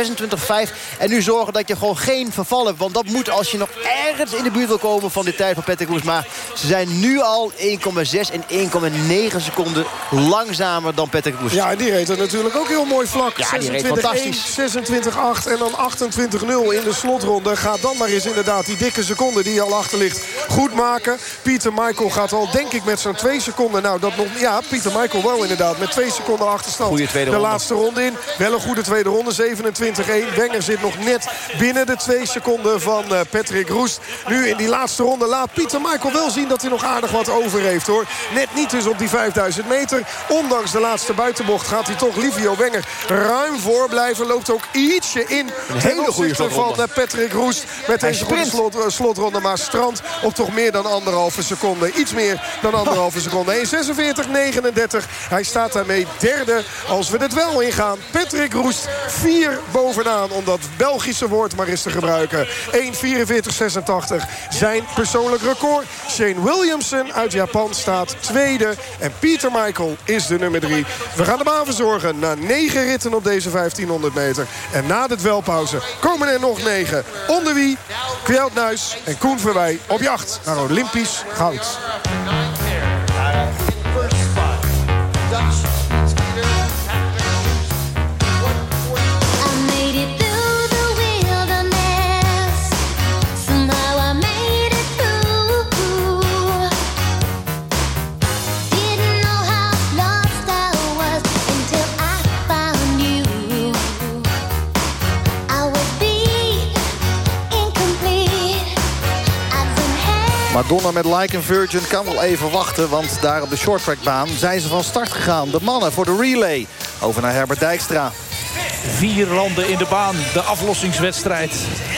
26-5. En nu zorgen dat je gewoon geen verval hebt. Want dat moet als je nog ergens in de buurt wil komen van die tijd van Patrick Maar ze zijn nu al 1,6 en 1,9 seconden langzamer dan Patrick Roes. Ja, en die reed er natuurlijk ook heel mooi vlak. Ja, die reed 26-1, fantastisch. 26-8 en dan 28-0 in de slotronde. Gaat dan maar eens inderdaad die dikke seconde die al achter ligt goed maken. Pieter Michael gaat al denk ik met zo'n twee seconden. Nou, dat nog, ja, Pieter Michael wel inderdaad. Met twee seconden achterstand. De ronde. laatste ronde in. Wel een goede tweede ronde. 27-1. Wenger zit nog net binnen de twee seconden van eh, Patrick Roest. Nu in die laatste ronde laat Pieter Michael wel zien dat hij nog aardig wat over heeft hoor. Net niet dus op die 5000 meter. Ondanks de laatste buitenbocht gaat hij toch Livio Wenger ruim voor blijven. Loopt ook ietsje in. Een hele goede van slotronde. eh, Patrick Roest. Met deze goede slot, slotronde. Maar strand op toch meer dan anderhalve seconde. Iets meer dan anderhalve seconde. 1.46.39. Hij staat daarmee derde als we het wel ingaan. Patrick Roest vier bovenaan. Om dat Belgische woord maar eens te gebruiken. 1.44.86 zijn persoonlijk record. Shane Williamson uit Japan staat tweede. En Peter Michael is de nummer drie. We gaan de baan verzorgen na negen ritten op deze 1500 meter. En na de dwelpauze komen er nog negen. Onder wie Kjeld Nuis en Koen Verwij op jacht naar Olympisch goud. Madonna met Like Virgin kan wel even wachten. Want daar op de shorttrackbaan zijn ze van start gegaan. De mannen voor de relay. Over naar Herbert Dijkstra. Vier landen in de baan, de aflossingswedstrijd.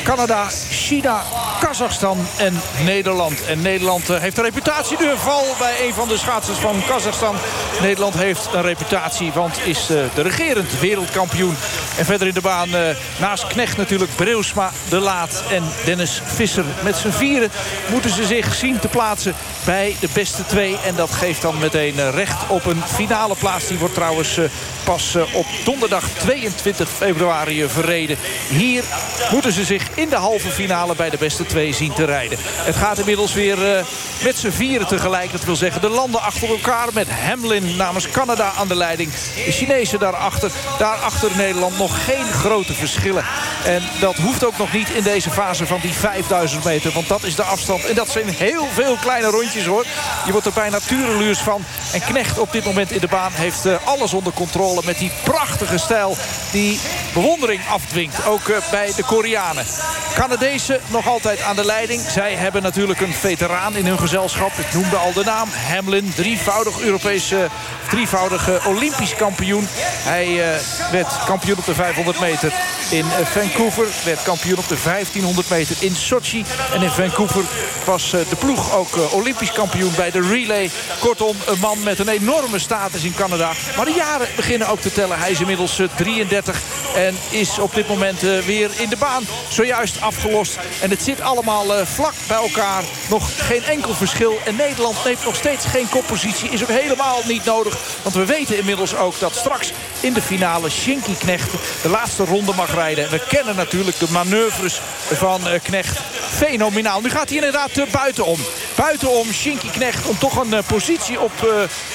Canada, China, Kazachstan en Nederland. En Nederland eh, heeft een reputatie. Nu val bij een van de schaatsers van Kazachstan. Nederland heeft een reputatie, want is eh, de regerend wereldkampioen. En verder in de baan, eh, naast Knecht natuurlijk, Breusma, De Laat en Dennis Visser. Met z'n vieren moeten ze zich zien te plaatsen bij de beste twee. En dat geeft dan meteen recht op een finale plaats. Die wordt trouwens pas op donderdag 22 februari verreden. Hier moeten ze zich in de halve finale bij de beste twee zien te rijden. Het gaat inmiddels weer eh, met z'n vieren tegelijk. Dat wil zeggen de landen achter elkaar met Hamlin namens Canada aan de leiding. De Chinezen daarachter. Daarachter Nederland nog geen grote verschillen. En dat hoeft ook nog niet in deze fase van die 5000 meter. Want dat is de afstand. En dat zijn heel veel kleine rondjes hoor. Je wordt er bijna tureluurs van. En Knecht op dit moment in de baan heeft eh, alles onder controle. Met die prachtige stijl die bewondering afdwingt. Ook eh, bij de Koreanen. Canadezen nog altijd aan de leiding. Zij hebben natuurlijk een veteraan in hun gezelschap. Ik noemde al de naam. Hamlin, drievoudig Europese, drievoudige Olympisch kampioen. Hij eh, werd kampioen op de 500 meter in Vancouver. Werd kampioen op de 1500 meter in Sochi. En in Vancouver was eh, de ploeg ook eh, Olympisch kampioen bij de relay. Kortom, een man met een enorme status in Canada. Maar de jaren beginnen ook te tellen. Hij is inmiddels eh, 33 en is op dit moment eh, weer in de baan. Zojuist afgelost. En het zit allemaal eh, vlak bij elkaar. Nog geen enkel verschil. En Nederland neemt nog steeds geen koppositie. Is ook helemaal niet nodig. Want we weten inmiddels ook dat straks in de finale Shinky Knecht de laatste ronde mag rijden. We kennen natuurlijk de manoeuvres van eh, Knecht. Fenomenaal. Nu gaat hij inderdaad buitenom. Buitenom Shinky Knecht om toch een positie op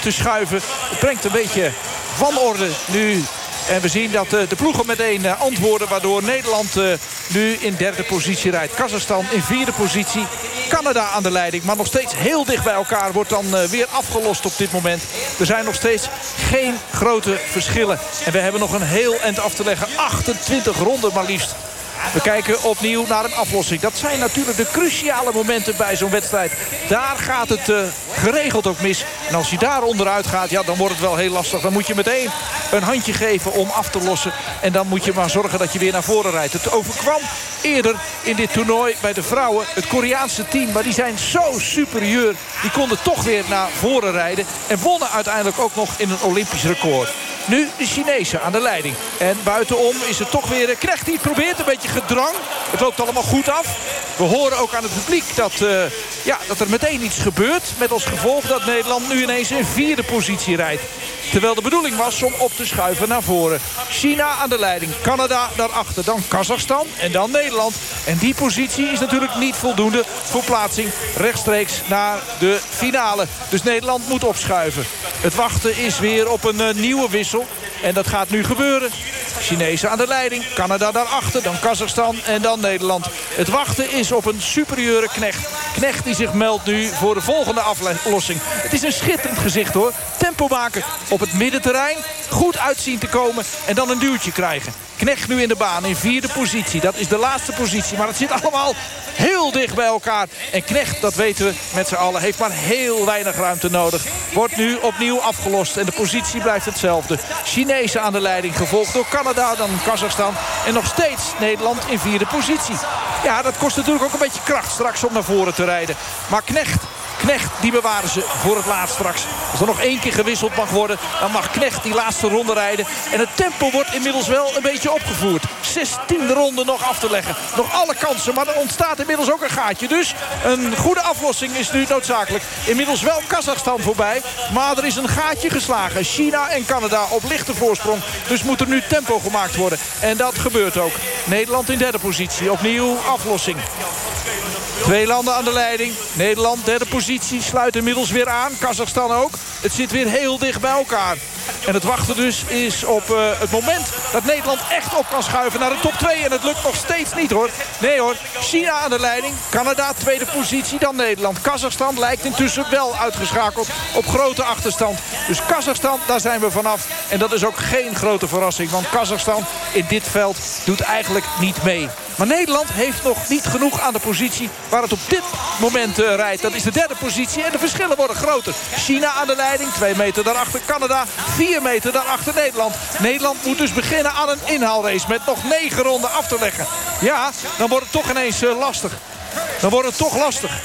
te schuiven. Het brengt een beetje wanorde nu en we zien dat eh, de ploegen meteen eh, antwoorden... waardoor Nederland eh, nu in derde positie rijdt. Kazachstan in vierde positie. Canada aan de leiding, maar nog steeds heel dicht bij elkaar. Wordt dan weer afgelost op dit moment. Er zijn nog steeds geen grote verschillen. En we hebben nog een heel eind af te leggen. 28 ronden maar liefst. We kijken opnieuw naar een aflossing. Dat zijn natuurlijk de cruciale momenten bij zo'n wedstrijd. Daar gaat het eh, geregeld ook mis. En als je daar onderuit gaat, ja, dan wordt het wel heel lastig. Dan moet je meteen een handje geven om af te lossen. En dan moet je maar zorgen dat je weer naar voren rijdt. Het overkwam eerder in dit toernooi bij de vrouwen. Het Koreaanse team, maar die zijn zo superieur. Die konden toch weer naar voren rijden. En wonnen uiteindelijk ook nog in een Olympisch record. Nu de Chinezen aan de leiding. En buitenom is het toch weer Knecht die probeert. Een beetje gedrang. Het loopt allemaal goed af. We horen ook aan het publiek dat, eh, ja, dat er meteen iets gebeurt. Met als gevolg dat Nederland nu ineens in vierde positie rijdt. Terwijl de bedoeling was om op te schuiven naar voren. China aan de leiding. Canada daarachter. Dan Kazachstan en dan Nederland. En die positie is natuurlijk niet voldoende voor plaatsing rechtstreeks naar de finale. Dus Nederland moet opschuiven. Het wachten is weer op een eh, nieuwe wissel. En dat gaat nu gebeuren. Chinezen aan de leiding. Canada daarachter. Dan Kazachstan en dan Nederland. Het wachten is op een superieure knecht. Knecht die zich meldt nu voor de volgende aflossing. Het is een schitterend gezicht hoor. Tempo maken op het middenterrein. Goed uitzien te komen. En dan een duwtje krijgen. Knecht nu in de baan in vierde positie. Dat is de laatste positie. Maar het zit allemaal heel dicht bij elkaar. En Knecht, dat weten we met z'n allen, heeft maar heel weinig ruimte nodig. Wordt nu opnieuw afgelost. En de positie blijft hetzelfde. Chinezen aan de leiding, gevolgd door Canada, dan Kazachstan. En nog steeds Nederland in vierde positie. Ja, dat kost natuurlijk ook een beetje kracht straks om naar voren te rijden. Maar Knecht Knecht, die bewaren ze voor het laatst straks. Als er nog één keer gewisseld mag worden... dan mag Knecht die laatste ronde rijden. En het tempo wordt inmiddels wel een beetje opgevoerd. 16 ronden nog af te leggen. Nog alle kansen, maar er ontstaat inmiddels ook een gaatje. Dus een goede aflossing is nu noodzakelijk. Inmiddels wel Kazachstan voorbij. Maar er is een gaatje geslagen. China en Canada op lichte voorsprong. Dus moet er nu tempo gemaakt worden. En dat gebeurt ook. Nederland in derde positie. Opnieuw aflossing. Twee landen aan de leiding. Nederland, derde positie, sluit inmiddels weer aan. Kazachstan ook. Het zit weer heel dicht bij elkaar. En het wachten dus is op eh, het moment dat Nederland echt op kan schuiven naar de top 2. En het lukt nog steeds niet hoor. Nee hoor, China aan de leiding. Canada tweede positie, dan Nederland. Kazachstan lijkt intussen wel uitgeschakeld op grote achterstand. Dus Kazachstan, daar zijn we vanaf. En dat is ook geen grote verrassing. Want Kazachstan in dit veld doet eigenlijk niet mee. Maar Nederland heeft nog niet genoeg aan de positie waar het op dit moment eh, rijdt. Dat is de derde positie en de verschillen worden groter. China aan de leiding, twee meter daarachter Canada, vier meter daarachter Nederland. Nederland moet dus beginnen aan een inhaalrace met nog negen ronden af te leggen. Ja, dan wordt het toch ineens eh, lastig. Dan wordt het toch lastig.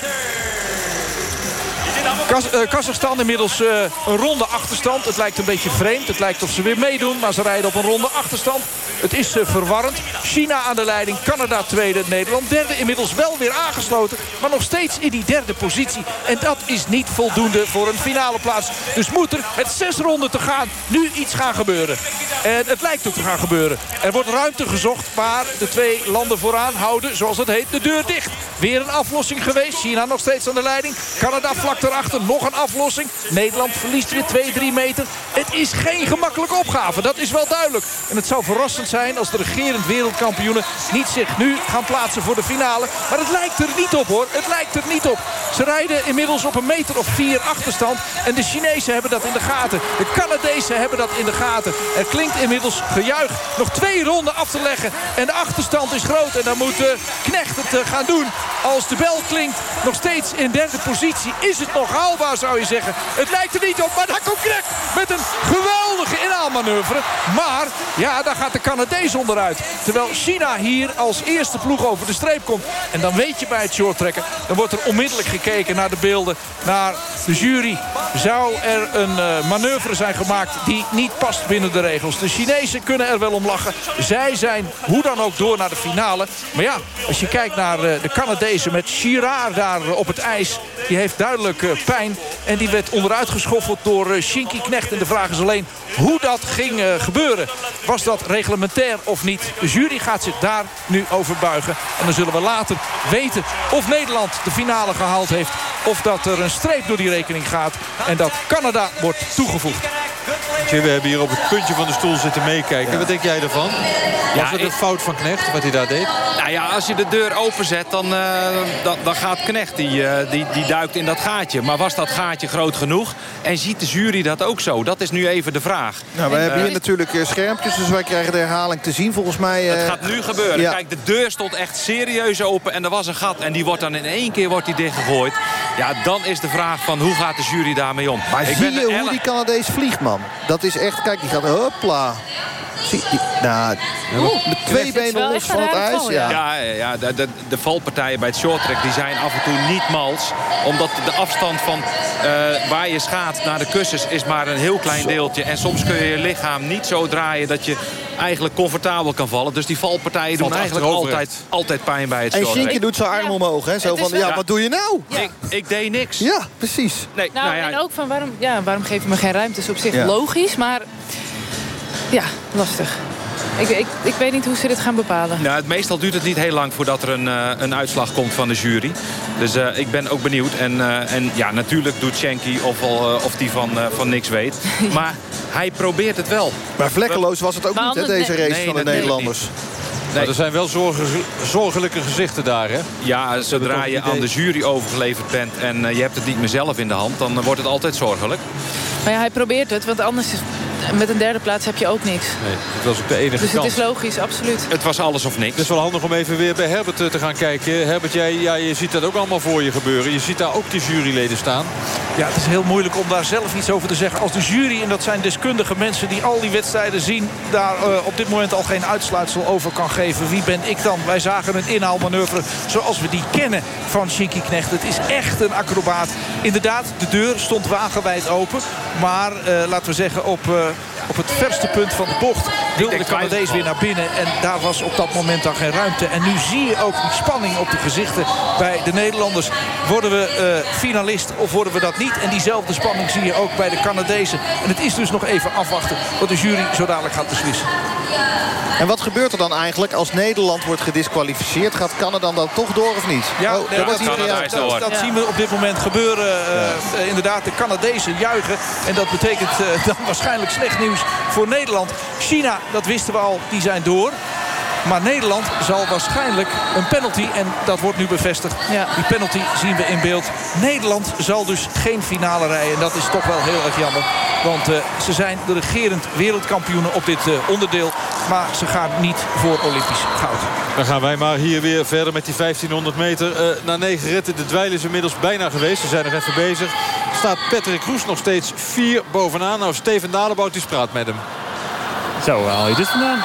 Kaz eh, Kazachstan inmiddels eh, een ronde achterstand. Het lijkt een beetje vreemd. Het lijkt of ze weer meedoen. Maar ze rijden op een ronde achterstand. Het is eh, verwarrend. China aan de leiding. Canada tweede. Nederland derde. Inmiddels wel weer aangesloten. Maar nog steeds in die derde positie. En dat is niet voldoende voor een finale plaats. Dus moet er met zes ronden te gaan nu iets gaan gebeuren. En het lijkt ook te gaan gebeuren. Er wordt ruimte gezocht. Maar de twee landen vooraan houden, zoals het heet, de deur dicht. Weer een aflossing geweest. China nog steeds aan de leiding. Canada vlak daarachter. Nog een aflossing. Nederland verliest weer 2, 3 meter. Het is geen gemakkelijke opgave. Dat is wel duidelijk. En het zou verrassend zijn als de regerend wereldkampioenen... niet zich nu gaan plaatsen voor de finale. Maar het lijkt er niet op hoor. Het lijkt er niet op. Ze rijden inmiddels op een meter of vier achterstand. En de Chinezen hebben dat in de gaten. De Canadezen hebben dat in de gaten. Er klinkt inmiddels gejuich. Nog twee ronden af te leggen. En de achterstand is groot. En dan moet eh, Knecht het eh, gaan doen. Als de bel klinkt, nog steeds in derde positie. Is het nog haalbaar zou je zeggen. Het lijkt er niet op. Maar daar komt Knecht met een geweldige inhaalmanoeuvre. Maar ja, daar gaat de Canadees onderuit. Terwijl China hier als eerste ploeg over de streep komt. En dan weet je bij het shorttrekken. Dan wordt er onmiddellijk gekeken naar de beelden. Naar de jury. Zou er een eh, manoeuvre zijn gemaakt die niet past binnen de regels. De Chinezen kunnen er wel om lachen. Zij zijn hoe dan ook door naar de finale. Maar ja, als je kijkt naar eh, de Canadezen met Girard daar op het ijs. Die heeft duidelijk eh, pijn. En die werd onderuit geschoffeld door eh, Shinky Knecht. En de vraag is alleen hoe dat ging eh, gebeuren. Was dat reglementair of niet? De jury gaat zich daar nu over buigen. En dan zullen we later weten of Nederland de finale gehaald heeft. Of dat er een streep door die rekening gaat. En dat Canada wordt toegevoegd. We hebben hier op het puntje van de stoel zitten meekijken. Wat denk jij ervan? Was Ja, het ik- een fout van Knecht wat hij daar deed? Nou ja, als je de deur openzet, dan, eh, dan, dan gaat Knecht, die, eh, die, die duikt in dat gaatje. Maar was dat gaatje groot genoeg? En ziet de jury dat ook zo? Dat is nu even de vraag. Nou, wij hebben hier natuurlijk eh, schermpjes, dus wij krijgen de herhaling te zien. Volgens mij... eh, Het gaat nu gebeuren. ja. Kijk, de deur stond echt serieus open en er was een gat. En die wordt dan in één keer wordt die dichtgegooid. Ja, dan is de vraag van hoe gaat de jury daarmee om? Maar Ik zie ben je hoe die Canadees vliegt, man? Dat is echt... Kijk, die gaat... Hopla. Zie, nou, met twee benen los van het ijs. Ja. Ja, ja, de, de, de valpartijen bij het shorttrack die zijn af en toe niet mals. Omdat de afstand van eh, waar je schaadt naar de kussens is maar een heel klein deeltje. En soms kun je je lichaam niet zo draaien dat je eigenlijk comfortabel kan vallen. Dus die valpartijen Valt doen eigenlijk altijd, altijd pijn bij het En shorttrack. Shinky doet zijn arm omhoog, hè? Zo van, wel- ja, wat doe je nou? Ik, ik deed niks. Ja, precies. Nee, Nou, nou ja, en ook van waarom, ja, waarom geef je me geen ruimte? is op zich Ja. logisch, maar ja, lastig. Ik, ik, ik weet niet hoe ze dit gaan bepalen. Nou, het, meestal duurt het niet heel lang voordat er een, eh, een uitslag komt van de jury. Dus eh, ik ben ook benieuwd. En, eh, en ja, natuurlijk doet Schenky of, al, eh, of die van, eh, van niks weet. Maar hij probeert het wel. Maar vlekkeloos was het ook Maar niet, hè, anders- deze race nee, van de Nederlanders. Maar er zijn wel zorgen, zorgelijke gezichten daar, hè? Ja, zodra je aan de jury overgeleverd bent en eh, je hebt het niet meer zelf in de hand... dan wordt het altijd zorgelijk. Maar ja, hij probeert het, want anders is, met een derde plaats heb je ook niks. Nee, het was ook de enige Dus het is logisch, absoluut. Het was alles of niks. Het is wel handig om even weer bij Herbert eh, te gaan kijken. Herbert, jij, ja, je ziet dat ook allemaal voor je gebeuren. Je ziet daar ook de juryleden staan. Ja, het is heel moeilijk om daar zelf iets over te zeggen. Als de jury, en dat zijn deskundige mensen die al die wedstrijden zien... daar eh, op dit moment al geen uitsluitsel over kan geven. Wie ben ik dan? Wij zagen een inhaalmanoeuvre zoals we die kennen van Shinky Knecht. Het is echt een acrobaat. Inderdaad, de deur stond wagenwijd open. Maar eh, laten we zeggen op, op het verste punt van de bocht... wilde de Canadees weer naar binnen. En daar was op dat moment dan geen ruimte. En nu zie je ook die spanning op de gezichten bij de Nederlanders. Worden we eh, finalist of worden we dat niet? En diezelfde spanning zie je ook bij de Canadezen. En het is dus nog even afwachten wat de jury zo dadelijk gaat beslissen. En wat gebeurt er dan eigenlijk als Nederland wordt gedisqualificeerd? Gaat Canada dan toch door of niet? Ja, Oh, nee, dat, dat, dat zien we op dit moment gebeuren. Eh, eh, inderdaad, de Canadezen juichen. En dat betekent eh, dan waarschijnlijk slecht nieuws voor Nederland. China, dat wisten we al, die zijn door. Maar Nederland zal waarschijnlijk een penalty, en dat wordt nu bevestigd. Ja. Die penalty zien we in beeld. Nederland zal dus geen finale rijden. En dat is toch wel heel erg jammer. Want eh, ze zijn de regerend wereldkampioenen op dit eh, onderdeel. Maar ze gaan niet voor Olympisch goud. Dan gaan wij maar hier weer verder met die 1500 meter. Eh na negen ritten, de dweil is inmiddels bijna geweest. Ze zijn nog even bezig. Staat Patrick Roes nog steeds vier bovenaan. Nou, Steven Dalebout die praat met hem. Zo, waar haal je dit vandaan?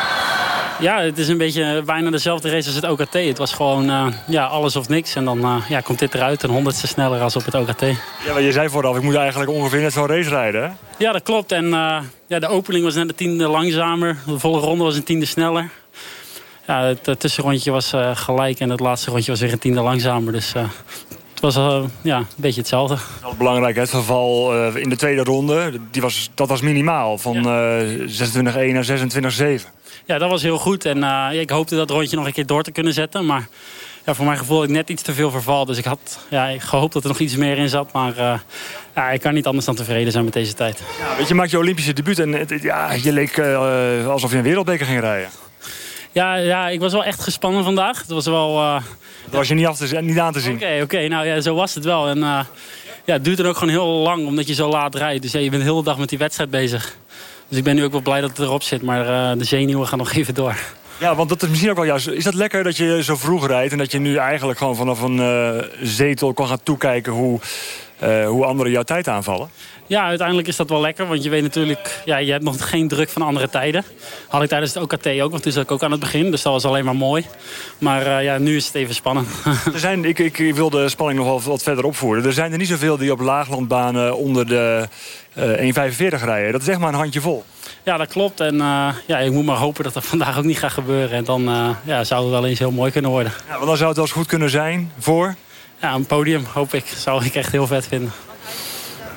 Ja, het is een beetje bijna dezelfde race als het OKT. Het was gewoon eh, ja, alles of niks. En dan eh, ja, komt dit eruit, een honderdste sneller als op het OKT. Ja, maar je zei vooraf, ik moet eigenlijk ongeveer net zo'n race rijden. Hè? Ja, dat klopt. En eh, ja, de opening was net een tiende langzamer. De volle ronde was een tiende sneller. Ja, het, tussenrondje was gelijk en het laatste rondje was weer een tiende langzamer. Dus het was eh, ja, een beetje hetzelfde. Wel belangrijk, het verval eh, in de tweede ronde, die was, dat was minimaal. Van eh 26-1 naar 26-7. Ja, dat was heel goed. En ik hoopte dat rondje nog een keer door te kunnen zetten. Maar ja, voor mijn gevoel had ik net iets te veel verval. Dus ik had ja, gehoopt dat er nog iets meer in zat. Maar ja, ik kan niet anders dan tevreden zijn met deze tijd. Ja, weet je, maakt je Olympische debuut en het- ja, je leek alsof je een wereldbeker ging rijden. Ja, ja, ik was wel echt gespannen vandaag. Het was wel... Dat was je niet, af te, niet aan te zien. Oké, oké. Nou ja, zo was het wel. En eh, ja, het duurt er ook gewoon heel lang omdat je zo laat rijdt. Dus ja, je bent de hele dag met die wedstrijd bezig. Dus ik ben nu ook wel blij dat het erop zit. Maar eh, de zenuwen gaan nog even door. Ja, want dat is misschien ook wel juist. Is dat lekker dat je zo vroeg rijdt en dat je nu eigenlijk gewoon vanaf een eh, zetel kan gaan toekijken hoe, eh, hoe anderen jouw tijd aanvallen? Ja, uiteindelijk is dat wel lekker. Want je weet natuurlijk, ja, je hebt nog geen druk van andere tijden. Had ik tijdens het OKT ook, want toen zat ik ook aan het begin. Dus dat was alleen maar mooi. Maar eh, ja, nu is het even spannend. Er zijn, ik, ik wil de spanning nog wel wat verder opvoeren. Er zijn er niet zoveel die op laaglandbanen onder de eh 1,45 rijden. Dat is echt maar een handje vol. Ja, dat klopt. En eh, ja, ik moet maar hopen dat dat vandaag ook niet gaat gebeuren. En dan eh, ja, zou het wel eens heel mooi kunnen worden. Ja, want dan zou het wel eens goed kunnen zijn voor... Ja, een podium, hoop ik. Zou ik echt heel vet vinden.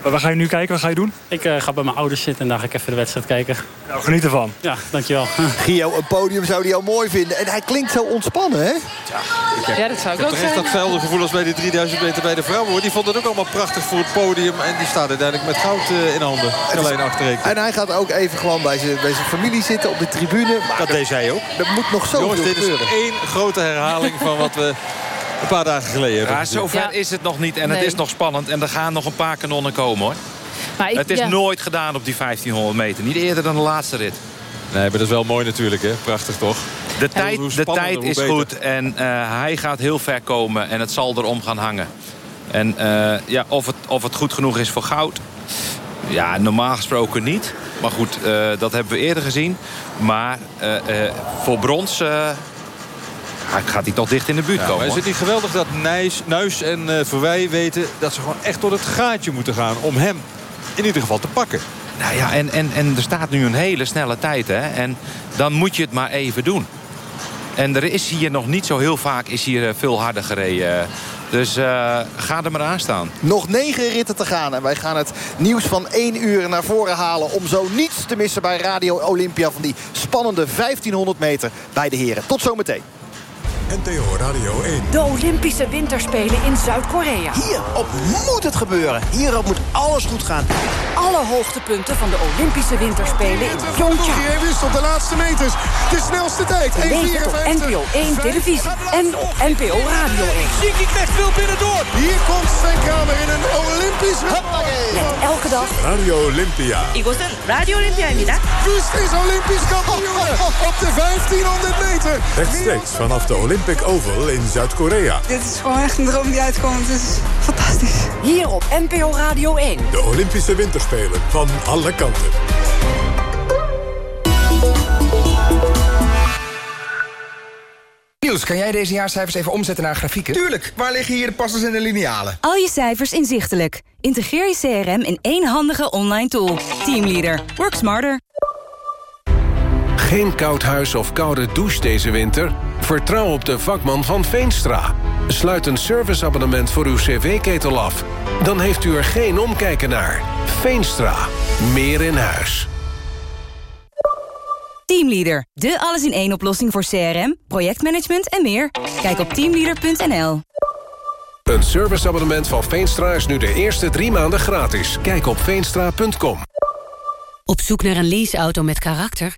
Waar ga je nu kijken? Wat ga je doen? Ik eh, ga bij mijn ouders zitten en daar ga ik even de wedstrijd kijken. Nou, geniet ervan. Ja, dankjewel. Gio, een podium zou hij al mooi vinden. En hij klinkt zo ontspannen, hè? Ja, dat zou ik Ik ook echt datzelfde gevoel als bij de 3000 meter bij de vrouwen. hoor. Die vonden het ook allemaal prachtig voor het podium. En die staat uiteindelijk met goud eh, in handen. Alleen achterin. En hij gaat ook even gewoon bij zijn, bij zijn familie zitten op de tribune. Maar Dat deed zij ook. Er moet nog zoveel Jongens, dit is één grote herhaling van wat we een paar dagen geleden hebben. Ja, zover is het nog niet. En het is nog spannend. En er gaan nog een paar kanonnen komen hoor. Maar ik, het is ja. nooit gedaan op die 1500 meter. Niet eerder dan de laatste rit. Nee, maar dat is wel mooi natuurlijk, hè? Prachtig toch? De tijd, de tijd is goed en eh, hij gaat heel ver komen en het zal erom gaan hangen. En eh, ja, of, het, of het goed genoeg is voor goud, ja, normaal gesproken niet. Maar goed, eh, dat hebben we eerder gezien. Maar eh, eh, voor brons gaat hij toch dicht in de buurt Ja, komen. maar is het niet geweldig dat Nijs, Nuis en eh Verwij weten... dat ze gewoon echt tot het gaatje moeten gaan om hem in ieder geval te pakken. Nou ja, en, en, en er staat nu een hele snelle tijd, hè. En dan moet je het maar even doen. En er is hier nog niet zo heel vaak is hier eh, veel harder gereden. Dus eh, ga er maar aan staan. Nog negen ritten te gaan. En wij gaan het nieuws van één uur naar voren halen... om zo niets te missen bij Radio Olympia... van die spannende 1500 meter bij de heren. Tot zometeen. NTO Radio 1. De Olympische Winterspelen in Zuid-Korea. Hierop moet het gebeuren. Hierop moet alles goed gaan. Alle hoogtepunten van de Olympische Winterspelen in Pyeongchang. Hij wist op de laatste meters de snelste tijd. Beleef het op 1,54. NPO 1 televisie en op NPO Radio 1. Zinky krijgt veel binnendoor. Hier komt Sven Kramer in een Olympisch Met elke dag Radio Olympia. 이곳은 라디오 올림피아입니다. Wust is Olympisch kampioen op de 1500 meter. Rechtstreeks vanaf de Olympic Oval in Zuid-Korea. Dit is gewoon echt een droom die uitkomt. Het is fantastisch. Hier op NPO Radio 1. De Olympische Winterspelen van alle kanten. Niels, kan jij deze jaarcijfers even omzetten naar grafieken? Tuurlijk, waar liggen hier de passers en de linealen? Al je cijfers inzichtelijk. Integreer je CRM in één handige online tool. Teamleader. Work smarter. Geen koud huis of koude douche deze winter? Vertrouw op de vakman van Veenstra. Sluit een serviceabonnement voor uw cv-ketel af. Dan heeft u er geen omkijken naar. Veenstra. Meer in huis. Teamleader. De alles in één oplossing voor CRM, projectmanagement en meer. Kijk op teamleader.nl. Een serviceabonnement van Veenstra is nu de eerste drie maanden gratis. Kijk op veenstra.com. Op zoek naar een leaseauto met karakter?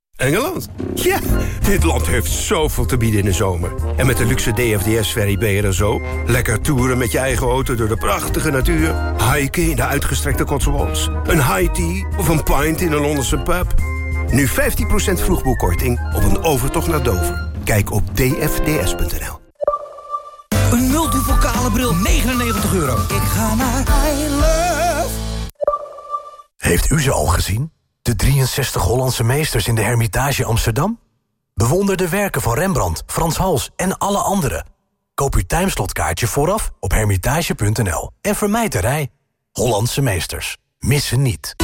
Engeland? Ja, dit land heeft zoveel te bieden in de zomer. En met de luxe DFDS-ferry ben je er zo. Lekker toeren met je eigen auto door de prachtige natuur. Hiken in de uitgestrekte Cotswolds. Een high tea of een pint in een Londense pub. Nu 15% vroegboekkorting op een overtocht naar Dover. Kijk op dfds.nl. Een multipokale bril, 99 euro. Ik ga naar I Love. Heeft u ze al gezien? De 63 Hollandse meesters in de Hermitage Amsterdam? Bewonder de werken van Rembrandt, Frans Hals en alle anderen. Koop uw timeslotkaartje vooraf op hermitage.nl. En vermijd de rij. Hollandse meesters. Missen niet.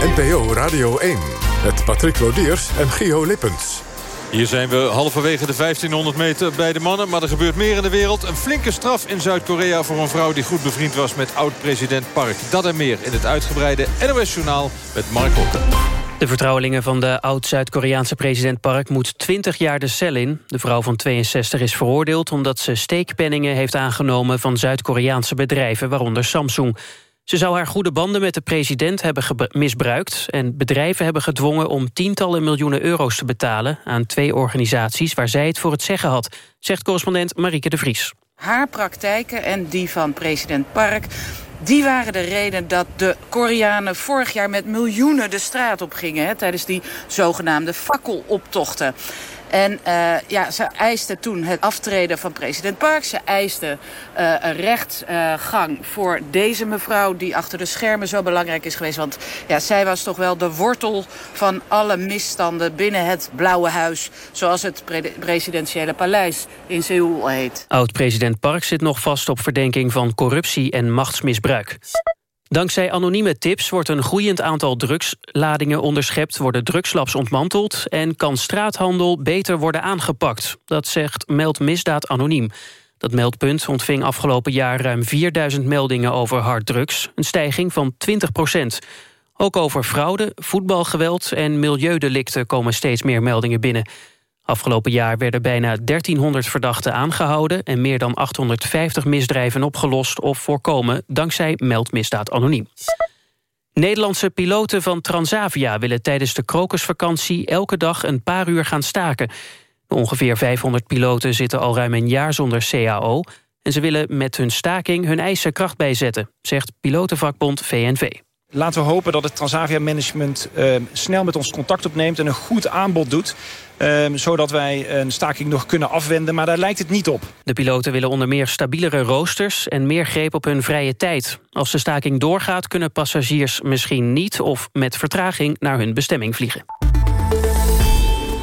NPO Radio 1 met Patrick Lodiers en Gio Lippens. Hier zijn we halverwege de 1500 meter bij de mannen. Maar er gebeurt meer in de wereld. Een flinke straf in Zuid-Korea voor een vrouw die goed bevriend was met oud-president Park. Dat en meer in het uitgebreide NOS-journaal met Mark Hokke. De vertrouwelingen van de oud-Zuid-Koreaanse president Park moet 20 jaar de cel in. De vrouw van 62 is veroordeeld omdat ze steekpenningen heeft aangenomen van Zuid-Koreaanse bedrijven, waaronder Samsung. Ze zou haar goede banden met de president hebben misbruikt... en bedrijven hebben gedwongen om tientallen miljoenen euro's te betalen... aan twee organisaties waar zij het voor het zeggen had... zegt correspondent Marieke de Vries. Haar praktijken en die van president Park... die waren de reden dat de Koreanen vorig jaar met miljoenen de straat op gingen... Hè, tijdens die zogenaamde fakkeloptochten. En uh, ja, ze eisten toen het aftreden van president Park. Ze eisten uh, een rechtsgang uh, voor deze mevrouw... die achter de schermen zo belangrijk is geweest. Want ja, zij was toch wel de wortel van alle misstanden... binnen het Blauwe Huis, zoals het pre presidentiële paleis in Seoul heet. Oud-president Park zit nog vast op verdenking van corruptie en machtsmisbruik. Dankzij anonieme tips wordt een groeiend aantal drugsladingen onderschept... worden drugslabs ontmanteld en kan straathandel beter worden aangepakt. Dat zegt Meld Misdaad Anoniem. Dat meldpunt ontving afgelopen jaar ruim 4000 meldingen over harddrugs... een stijging van 20 procent. Ook over fraude, voetbalgeweld en milieudelicten komen steeds meer meldingen binnen. Afgelopen jaar werden bijna 1300 verdachten aangehouden... en meer dan 850 misdrijven opgelost of voorkomen... dankzij Meldmisdaad Anoniem. Nederlandse piloten van Transavia willen tijdens de krokusvakantie... elke dag een paar uur gaan staken. Ongeveer 500 piloten zitten al ruim een jaar zonder CAO... en ze willen met hun staking hun eisen kracht bijzetten... zegt pilotenvakbond VNV. Laten we hopen dat het Transavia-management uh, snel met ons contact opneemt... en een goed aanbod doet, uh, zodat wij een staking nog kunnen afwenden. Maar daar lijkt het niet op. De piloten willen onder meer stabielere roosters... en meer greep op hun vrije tijd. Als de staking doorgaat, kunnen passagiers misschien niet... of met vertraging naar hun bestemming vliegen.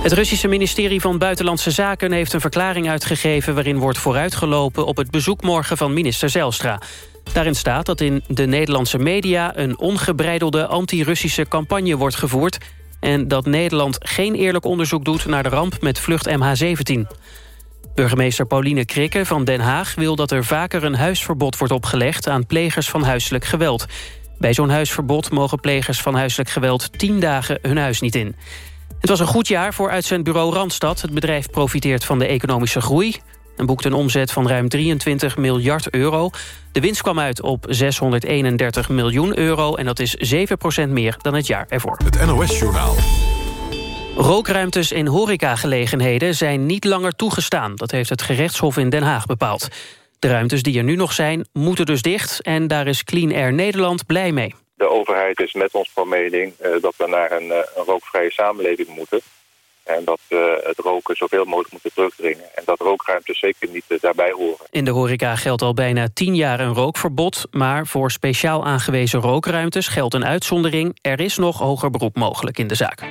Het Russische ministerie van Buitenlandse Zaken heeft een verklaring uitgegeven... waarin wordt vooruitgelopen op het bezoek morgen van minister Zelstra. Daarin staat dat in de Nederlandse media... een ongebreidelde anti-Russische campagne wordt gevoerd... en dat Nederland geen eerlijk onderzoek doet naar de ramp met vlucht MH17. Burgemeester Pauline Krikke van Den Haag wil dat er vaker een huisverbod wordt opgelegd... aan plegers van huiselijk geweld. Bij zo'n huisverbod mogen plegers van huiselijk geweld... tien dagen hun huis niet in. Het was een goed jaar voor uitzendbureau Randstad. Het bedrijf profiteert van de economische groei en boekt een omzet van ruim 23 miljard euro. De winst kwam uit op 631 miljoen euro... en dat is 7% meer dan het jaar ervoor. Het NOS-journaal. Rookruimtes in horecagelegenheden zijn niet langer toegestaan. Dat heeft het gerechtshof in Den Haag bepaald. De ruimtes die er nu nog zijn, moeten dus dicht... en daar is Clean Air Nederland blij mee. De overheid is met ons van mening uh, dat we naar een, uh, een rookvrije samenleving moeten... En dat we het roken zoveel mogelijk moeten terugdringen. En dat rookruimtes zeker niet uh, daarbij horen. In de horeca geldt al bijna tien jaar een rookverbod. Maar voor speciaal aangewezen rookruimtes geldt een uitzondering. Er is nog hoger beroep mogelijk in de zaak.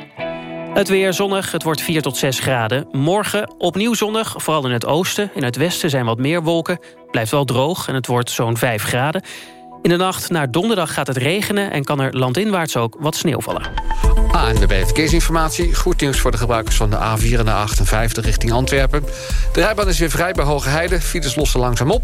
Het weer zonnig, het wordt 4 tot 6 graden. Morgen opnieuw zonnig, vooral in het oosten. In het westen zijn wat meer wolken. Blijft wel droog en het wordt zo'n 5 graden. In de nacht naar donderdag gaat het regenen... en kan er landinwaarts ook wat sneeuw vallen. ANWB Verkeersinformatie. Goed nieuws voor de gebruikers van de A4 en de A58 richting Antwerpen. De rijbaan is weer vrij bij Hoge Heide. Files lossen langzaam op.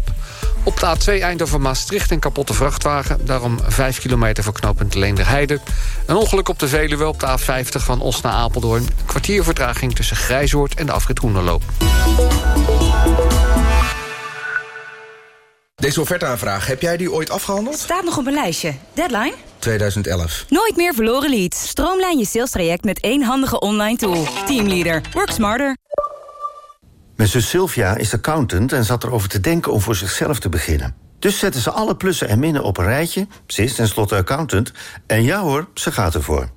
Op de A2 Eindhoven-Maastricht een kapotte vrachtwagen. Daarom 5 kilometer voor knooppunt Leenderheide. Een ongeluk op de Veluwe op de A50 van Os naar Apeldoorn. Een kwartier vertraging tussen Grijzoord en de afrit Hoenderloop. Deze offerteaanvraag, heb jij die ooit afgehandeld? Staat nog op een lijstje. Deadline? 2011. Nooit meer verloren leads. Stroomlijn je sales traject met één handige online tool. Teamleader. Work smarter. Mijn zus Sylvia is accountant en zat erover te denken om voor zichzelf te beginnen. Dus zetten ze alle plussen en minnen op een rijtje. Ze is tenslotte accountant. En ja hoor, ze gaat ervoor.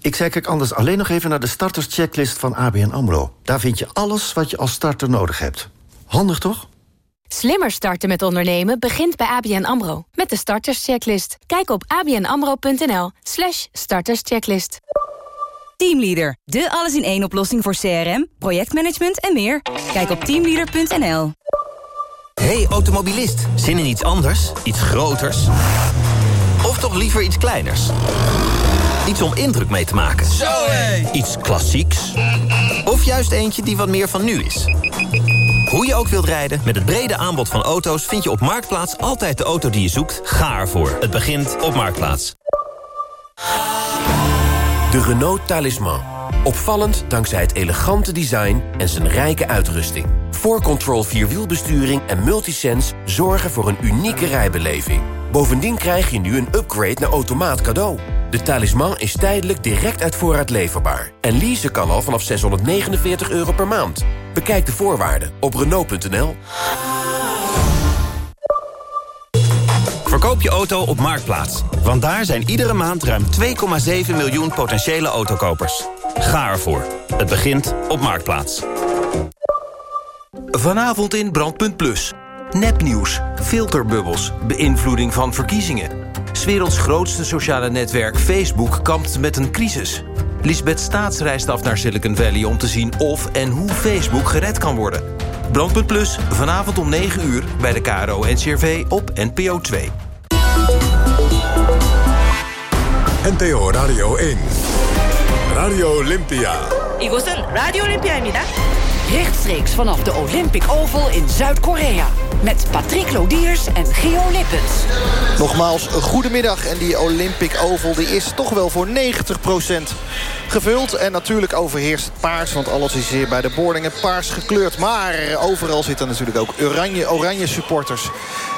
Ik zei, kijk anders alleen nog even naar de starterschecklist van ABN AMRO. Daar vind je alles wat je als starter nodig hebt. Handig toch? Slimmer starten met ondernemen begint bij ABN AMRO. Met de starterschecklist. Kijk op abnamro.nl slash starterschecklist. Teamleader. De alles-in-één oplossing voor CRM, projectmanagement en meer. Kijk op teamleader.nl. Hey automobilist, zin in iets anders? Iets groters? Of toch liever iets kleiners? Iets om indruk mee te maken. Zo hé! Iets klassieks? Of juist eentje die wat meer van nu is? Hoe je ook wilt rijden, met het brede aanbod van auto's... vind je op Marktplaats altijd de auto die je zoekt. Ga ervoor. Het begint op Marktplaats. De Renault Talisman. Opvallend dankzij het elegante design en zijn rijke uitrusting. 4Control Vierwielbesturing en Multisense zorgen voor een unieke rijbeleving. Bovendien krijg je nu een upgrade naar automaat cadeau. De talisman is tijdelijk direct uit voorraad leverbaar. En leasen kan al vanaf 649 euro per maand. Bekijk de voorwaarden op Renault.nl. Verkoop je auto op Marktplaats. Want daar zijn iedere maand ruim 2,7 miljoen potentiële autokopers. Ga ervoor. Het begint op Marktplaats. Vanavond in Brandpunt Plus Nepnieuws, filterbubbels, beïnvloeding van verkiezingen. 's werelds grootste sociale netwerk Facebook kampt met een crisis. Lisbeth Staats reist af naar Silicon Valley om te zien of en hoe Facebook gered kan worden. Brandpunt Plus, vanavond om 9 uur bij de KRO en CRV op NPO 2. NTO Radio 1. Radio Olympia. 이곳은 라디오 올림피아입니다. Rechtstreeks vanaf de Olympic Oval in Zuid-Korea. Met Patrick Lodiers en Geo Lippens. Nogmaals, een goedemiddag. En die Olympic Oval die is toch wel voor 90% gevuld. En natuurlijk overheerst het paars. Want alles is hier bij de boardingen paars gekleurd. Maar overal zitten natuurlijk ook oranje, oranje supporters.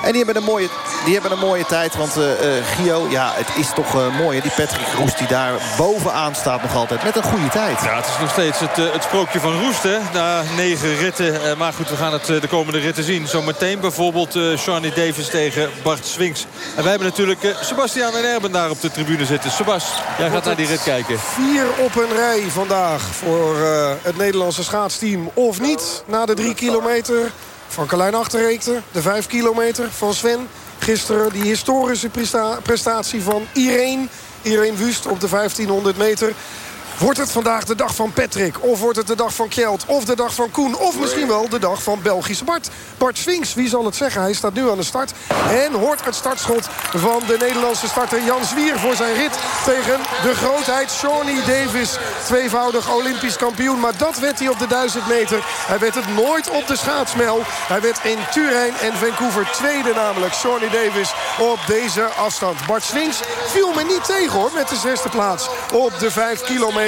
En die hebben een mooie, die hebben een mooie tijd. Want uh, uh, Gio, ja, het is toch uh, mooi. Die Patrick Roest die daar bovenaan staat nog altijd. Met een goede tijd. Ja, het is nog steeds het, het sprookje van Roest, hè. Na negen ritten. maar goed, we gaan het de komende ritten zien. Zometeen bijvoorbeeld uh, Shawnee Davis tegen Bart Swinks. En wij hebben natuurlijk uh, Sebastian en Erben daar op de tribune zitten. Sebas, jij gaat naar die rit kijken. Vier op een rij vandaag voor uh, het Nederlandse schaatsteam. Of niet, na de drie kilometer van Carlijn Achterreekte. De vijf kilometer van Sven. Gisteren die historische presta prestatie van Irene. Irene Wust op de 1500 meter. Wordt het vandaag de dag van Patrick? Of wordt het de dag van Kjeld? Of de dag van Koen? Of misschien wel de dag van Belgische Bart? Bart Swings, wie zal het zeggen? Hij staat nu aan de start. En hoort het startschot van de Nederlandse starter Jan Zwier... voor zijn rit tegen de grootheid Shawnee Davis. Tweevoudig Olympisch kampioen. Maar dat werd hij op de 1000 meter. Hij werd het nooit op de schaatsmel. Hij werd in Turijn en Vancouver tweede namelijk. Shawnee Davis op deze afstand. Bart Swings viel me niet tegen hoor met de zesde plaats op de 5 kilometer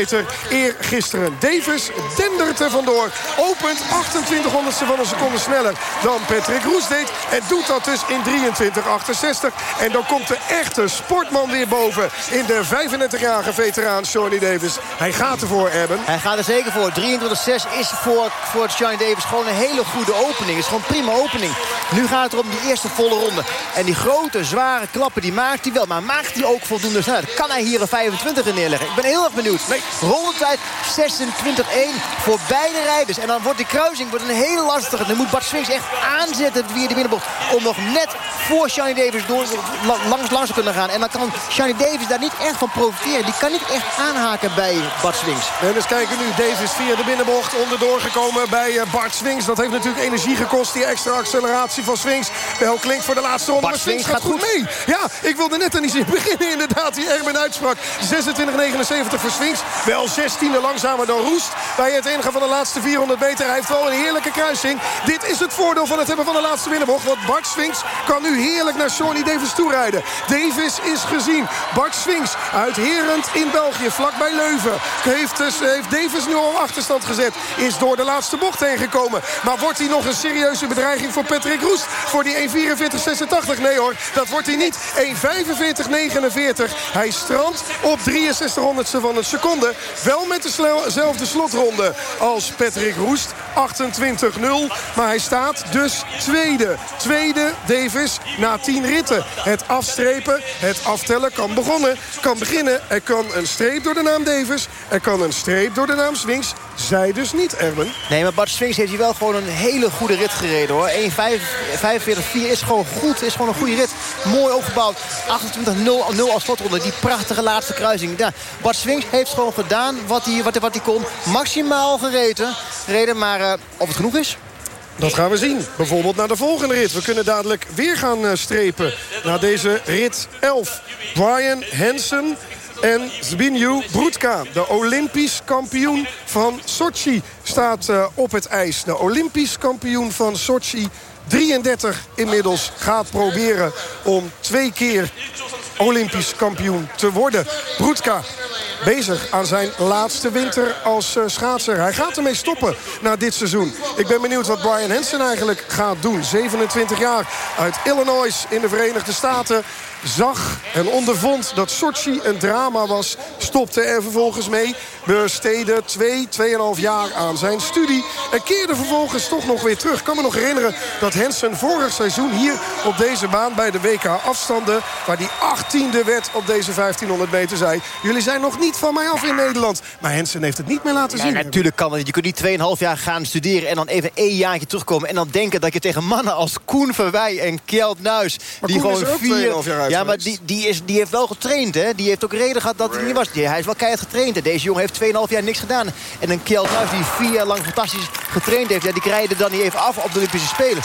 eergisteren. Davis dendert er vandoor. Opent 28 honderdste van een seconde sneller dan Patrick Roes deed. En doet dat dus in 23.68. En dan komt de echte sportman weer boven. In de 35-jarige veteraan Shawnee Davis. Hij gaat ervoor, Eben. Hij gaat er zeker voor. 23.6 is voor, voor Shawnee Davis gewoon een hele goede opening. Het is gewoon een prima opening. Nu gaat het er om die eerste volle ronde. En die grote, zware klappen, die maakt hij wel. Maar maakt hij ook voldoende snelheid? Kan hij hier een 25 in neerleggen? Ik ben heel erg benieuwd. Nee, rondetijd 26-1 voor beide rijders. En dan wordt die kruising wordt een hele lastige. Dan moet Bart Swings echt aanzetten via de binnenbocht. Om nog net voor Shiny Davis door, langs, langs te kunnen gaan. En dan kan Shiny Davis daar niet echt van profiteren. Die kan niet echt aanhaken bij Bart Swings. En eens kijken nu. Davis via de binnenbocht onderdoor gekomen bij Bart Swings. Dat heeft natuurlijk energie gekost. Die extra acceleratie van Swings. Bel klinkt voor de laatste ronde. Bart Swings gaat goed mee. Ja, ik wilde net aan die zin beginnen inderdaad. Die Erben uitspraak. 26-79 voor Swings. Wel 16e langzamer dan Roest. Bij het ingaan van de laatste 400 meter. Hij heeft wel een heerlijke kruising. Dit is het voordeel van het hebben van de laatste binnenbocht. Want Bart Swings kan nu heerlijk naar Shawnee Davis toe rijden. Davis is gezien. Bart Swings uit Herend in België, vlakbij Leuven. Heeft, dus, heeft Davis nu al achterstand gezet. Is door de laatste bocht heen gekomen. Maar wordt hij nog een serieuze bedreiging voor Patrick Roest? Voor die 1.44.86? Nee hoor, dat wordt hij niet. 1.45.49. Hij strandt op 63 honderdste van een seconde. Wel met dezelfde slotronde als Patrick Roest. 28-0. Maar hij staat dus tweede. Tweede Davis na 10 ritten. Het afstrepen, het aftellen kan begonnen. Kan beginnen. Er kan een streep door de naam Davis. Er kan een streep door de naam Swings. Zij dus niet, Erben. Nee, maar Bart Swings heeft hier wel gewoon een hele goede rit gereden hoor. 1.45.4 is gewoon goed. Is gewoon een goede rit. Mooi opgebouwd. 28-0 als slotronde. Die prachtige laatste kruising. Ja, Bart Swings heeft gewoon gedaan wat hij, wat, wat hij kon. Maximaal gereden. Reden, maar uh, of het genoeg is... Dat gaan we zien. Bijvoorbeeld naar de volgende rit. We kunnen dadelijk weer gaan uh, strepen naar deze rit 11. Brian Hansen en Zbigniew Brudka, de Olympisch kampioen van Sochi, staat uh, op het ijs. De Olympisch kampioen van Sochi 33 inmiddels gaat proberen om twee keer Olympisch kampioen te worden. Broedka bezig aan zijn laatste winter als uh, schaatser. Hij gaat ermee stoppen na dit seizoen. Ik ben benieuwd wat Brian Hansen eigenlijk gaat doen. 27 jaar uit Illinois in de Verenigde Staten zag en ondervond dat Sochi een drama was... stopte er vervolgens mee. Besteedde twee, tweeënhalf jaar aan zijn studie... en keerde vervolgens toch nog weer terug. Ik kan me nog herinneren dat Hensen vorig seizoen hier op deze baan... bij de WK afstanden, waar die achttiende werd op deze 1500 meter... zei, jullie zijn nog niet van mij af in Nederland. Maar Hensen heeft het niet meer laten zien. natuurlijk kan het. Je kunt niet 2,5 jaar gaan studeren... en dan even één jaartje terugkomen... en dan denken dat je tegen mannen als Koen Verwij en Kjeld Nuis... Maar die Koen is gewoon ook vier... 2,5 jaar uit Ja, maar die, die, is, die heeft wel getraind, hè. Die heeft ook reden gehad dat hij niet was. Die- Hij is wel keihard getraind. Deze jongen heeft 2,5 jaar niks gedaan. En een Kjeld Nuis die vier jaar lang fantastisch getraind heeft... Ja, die krijgen er dan niet even af op de Olympische Spelen.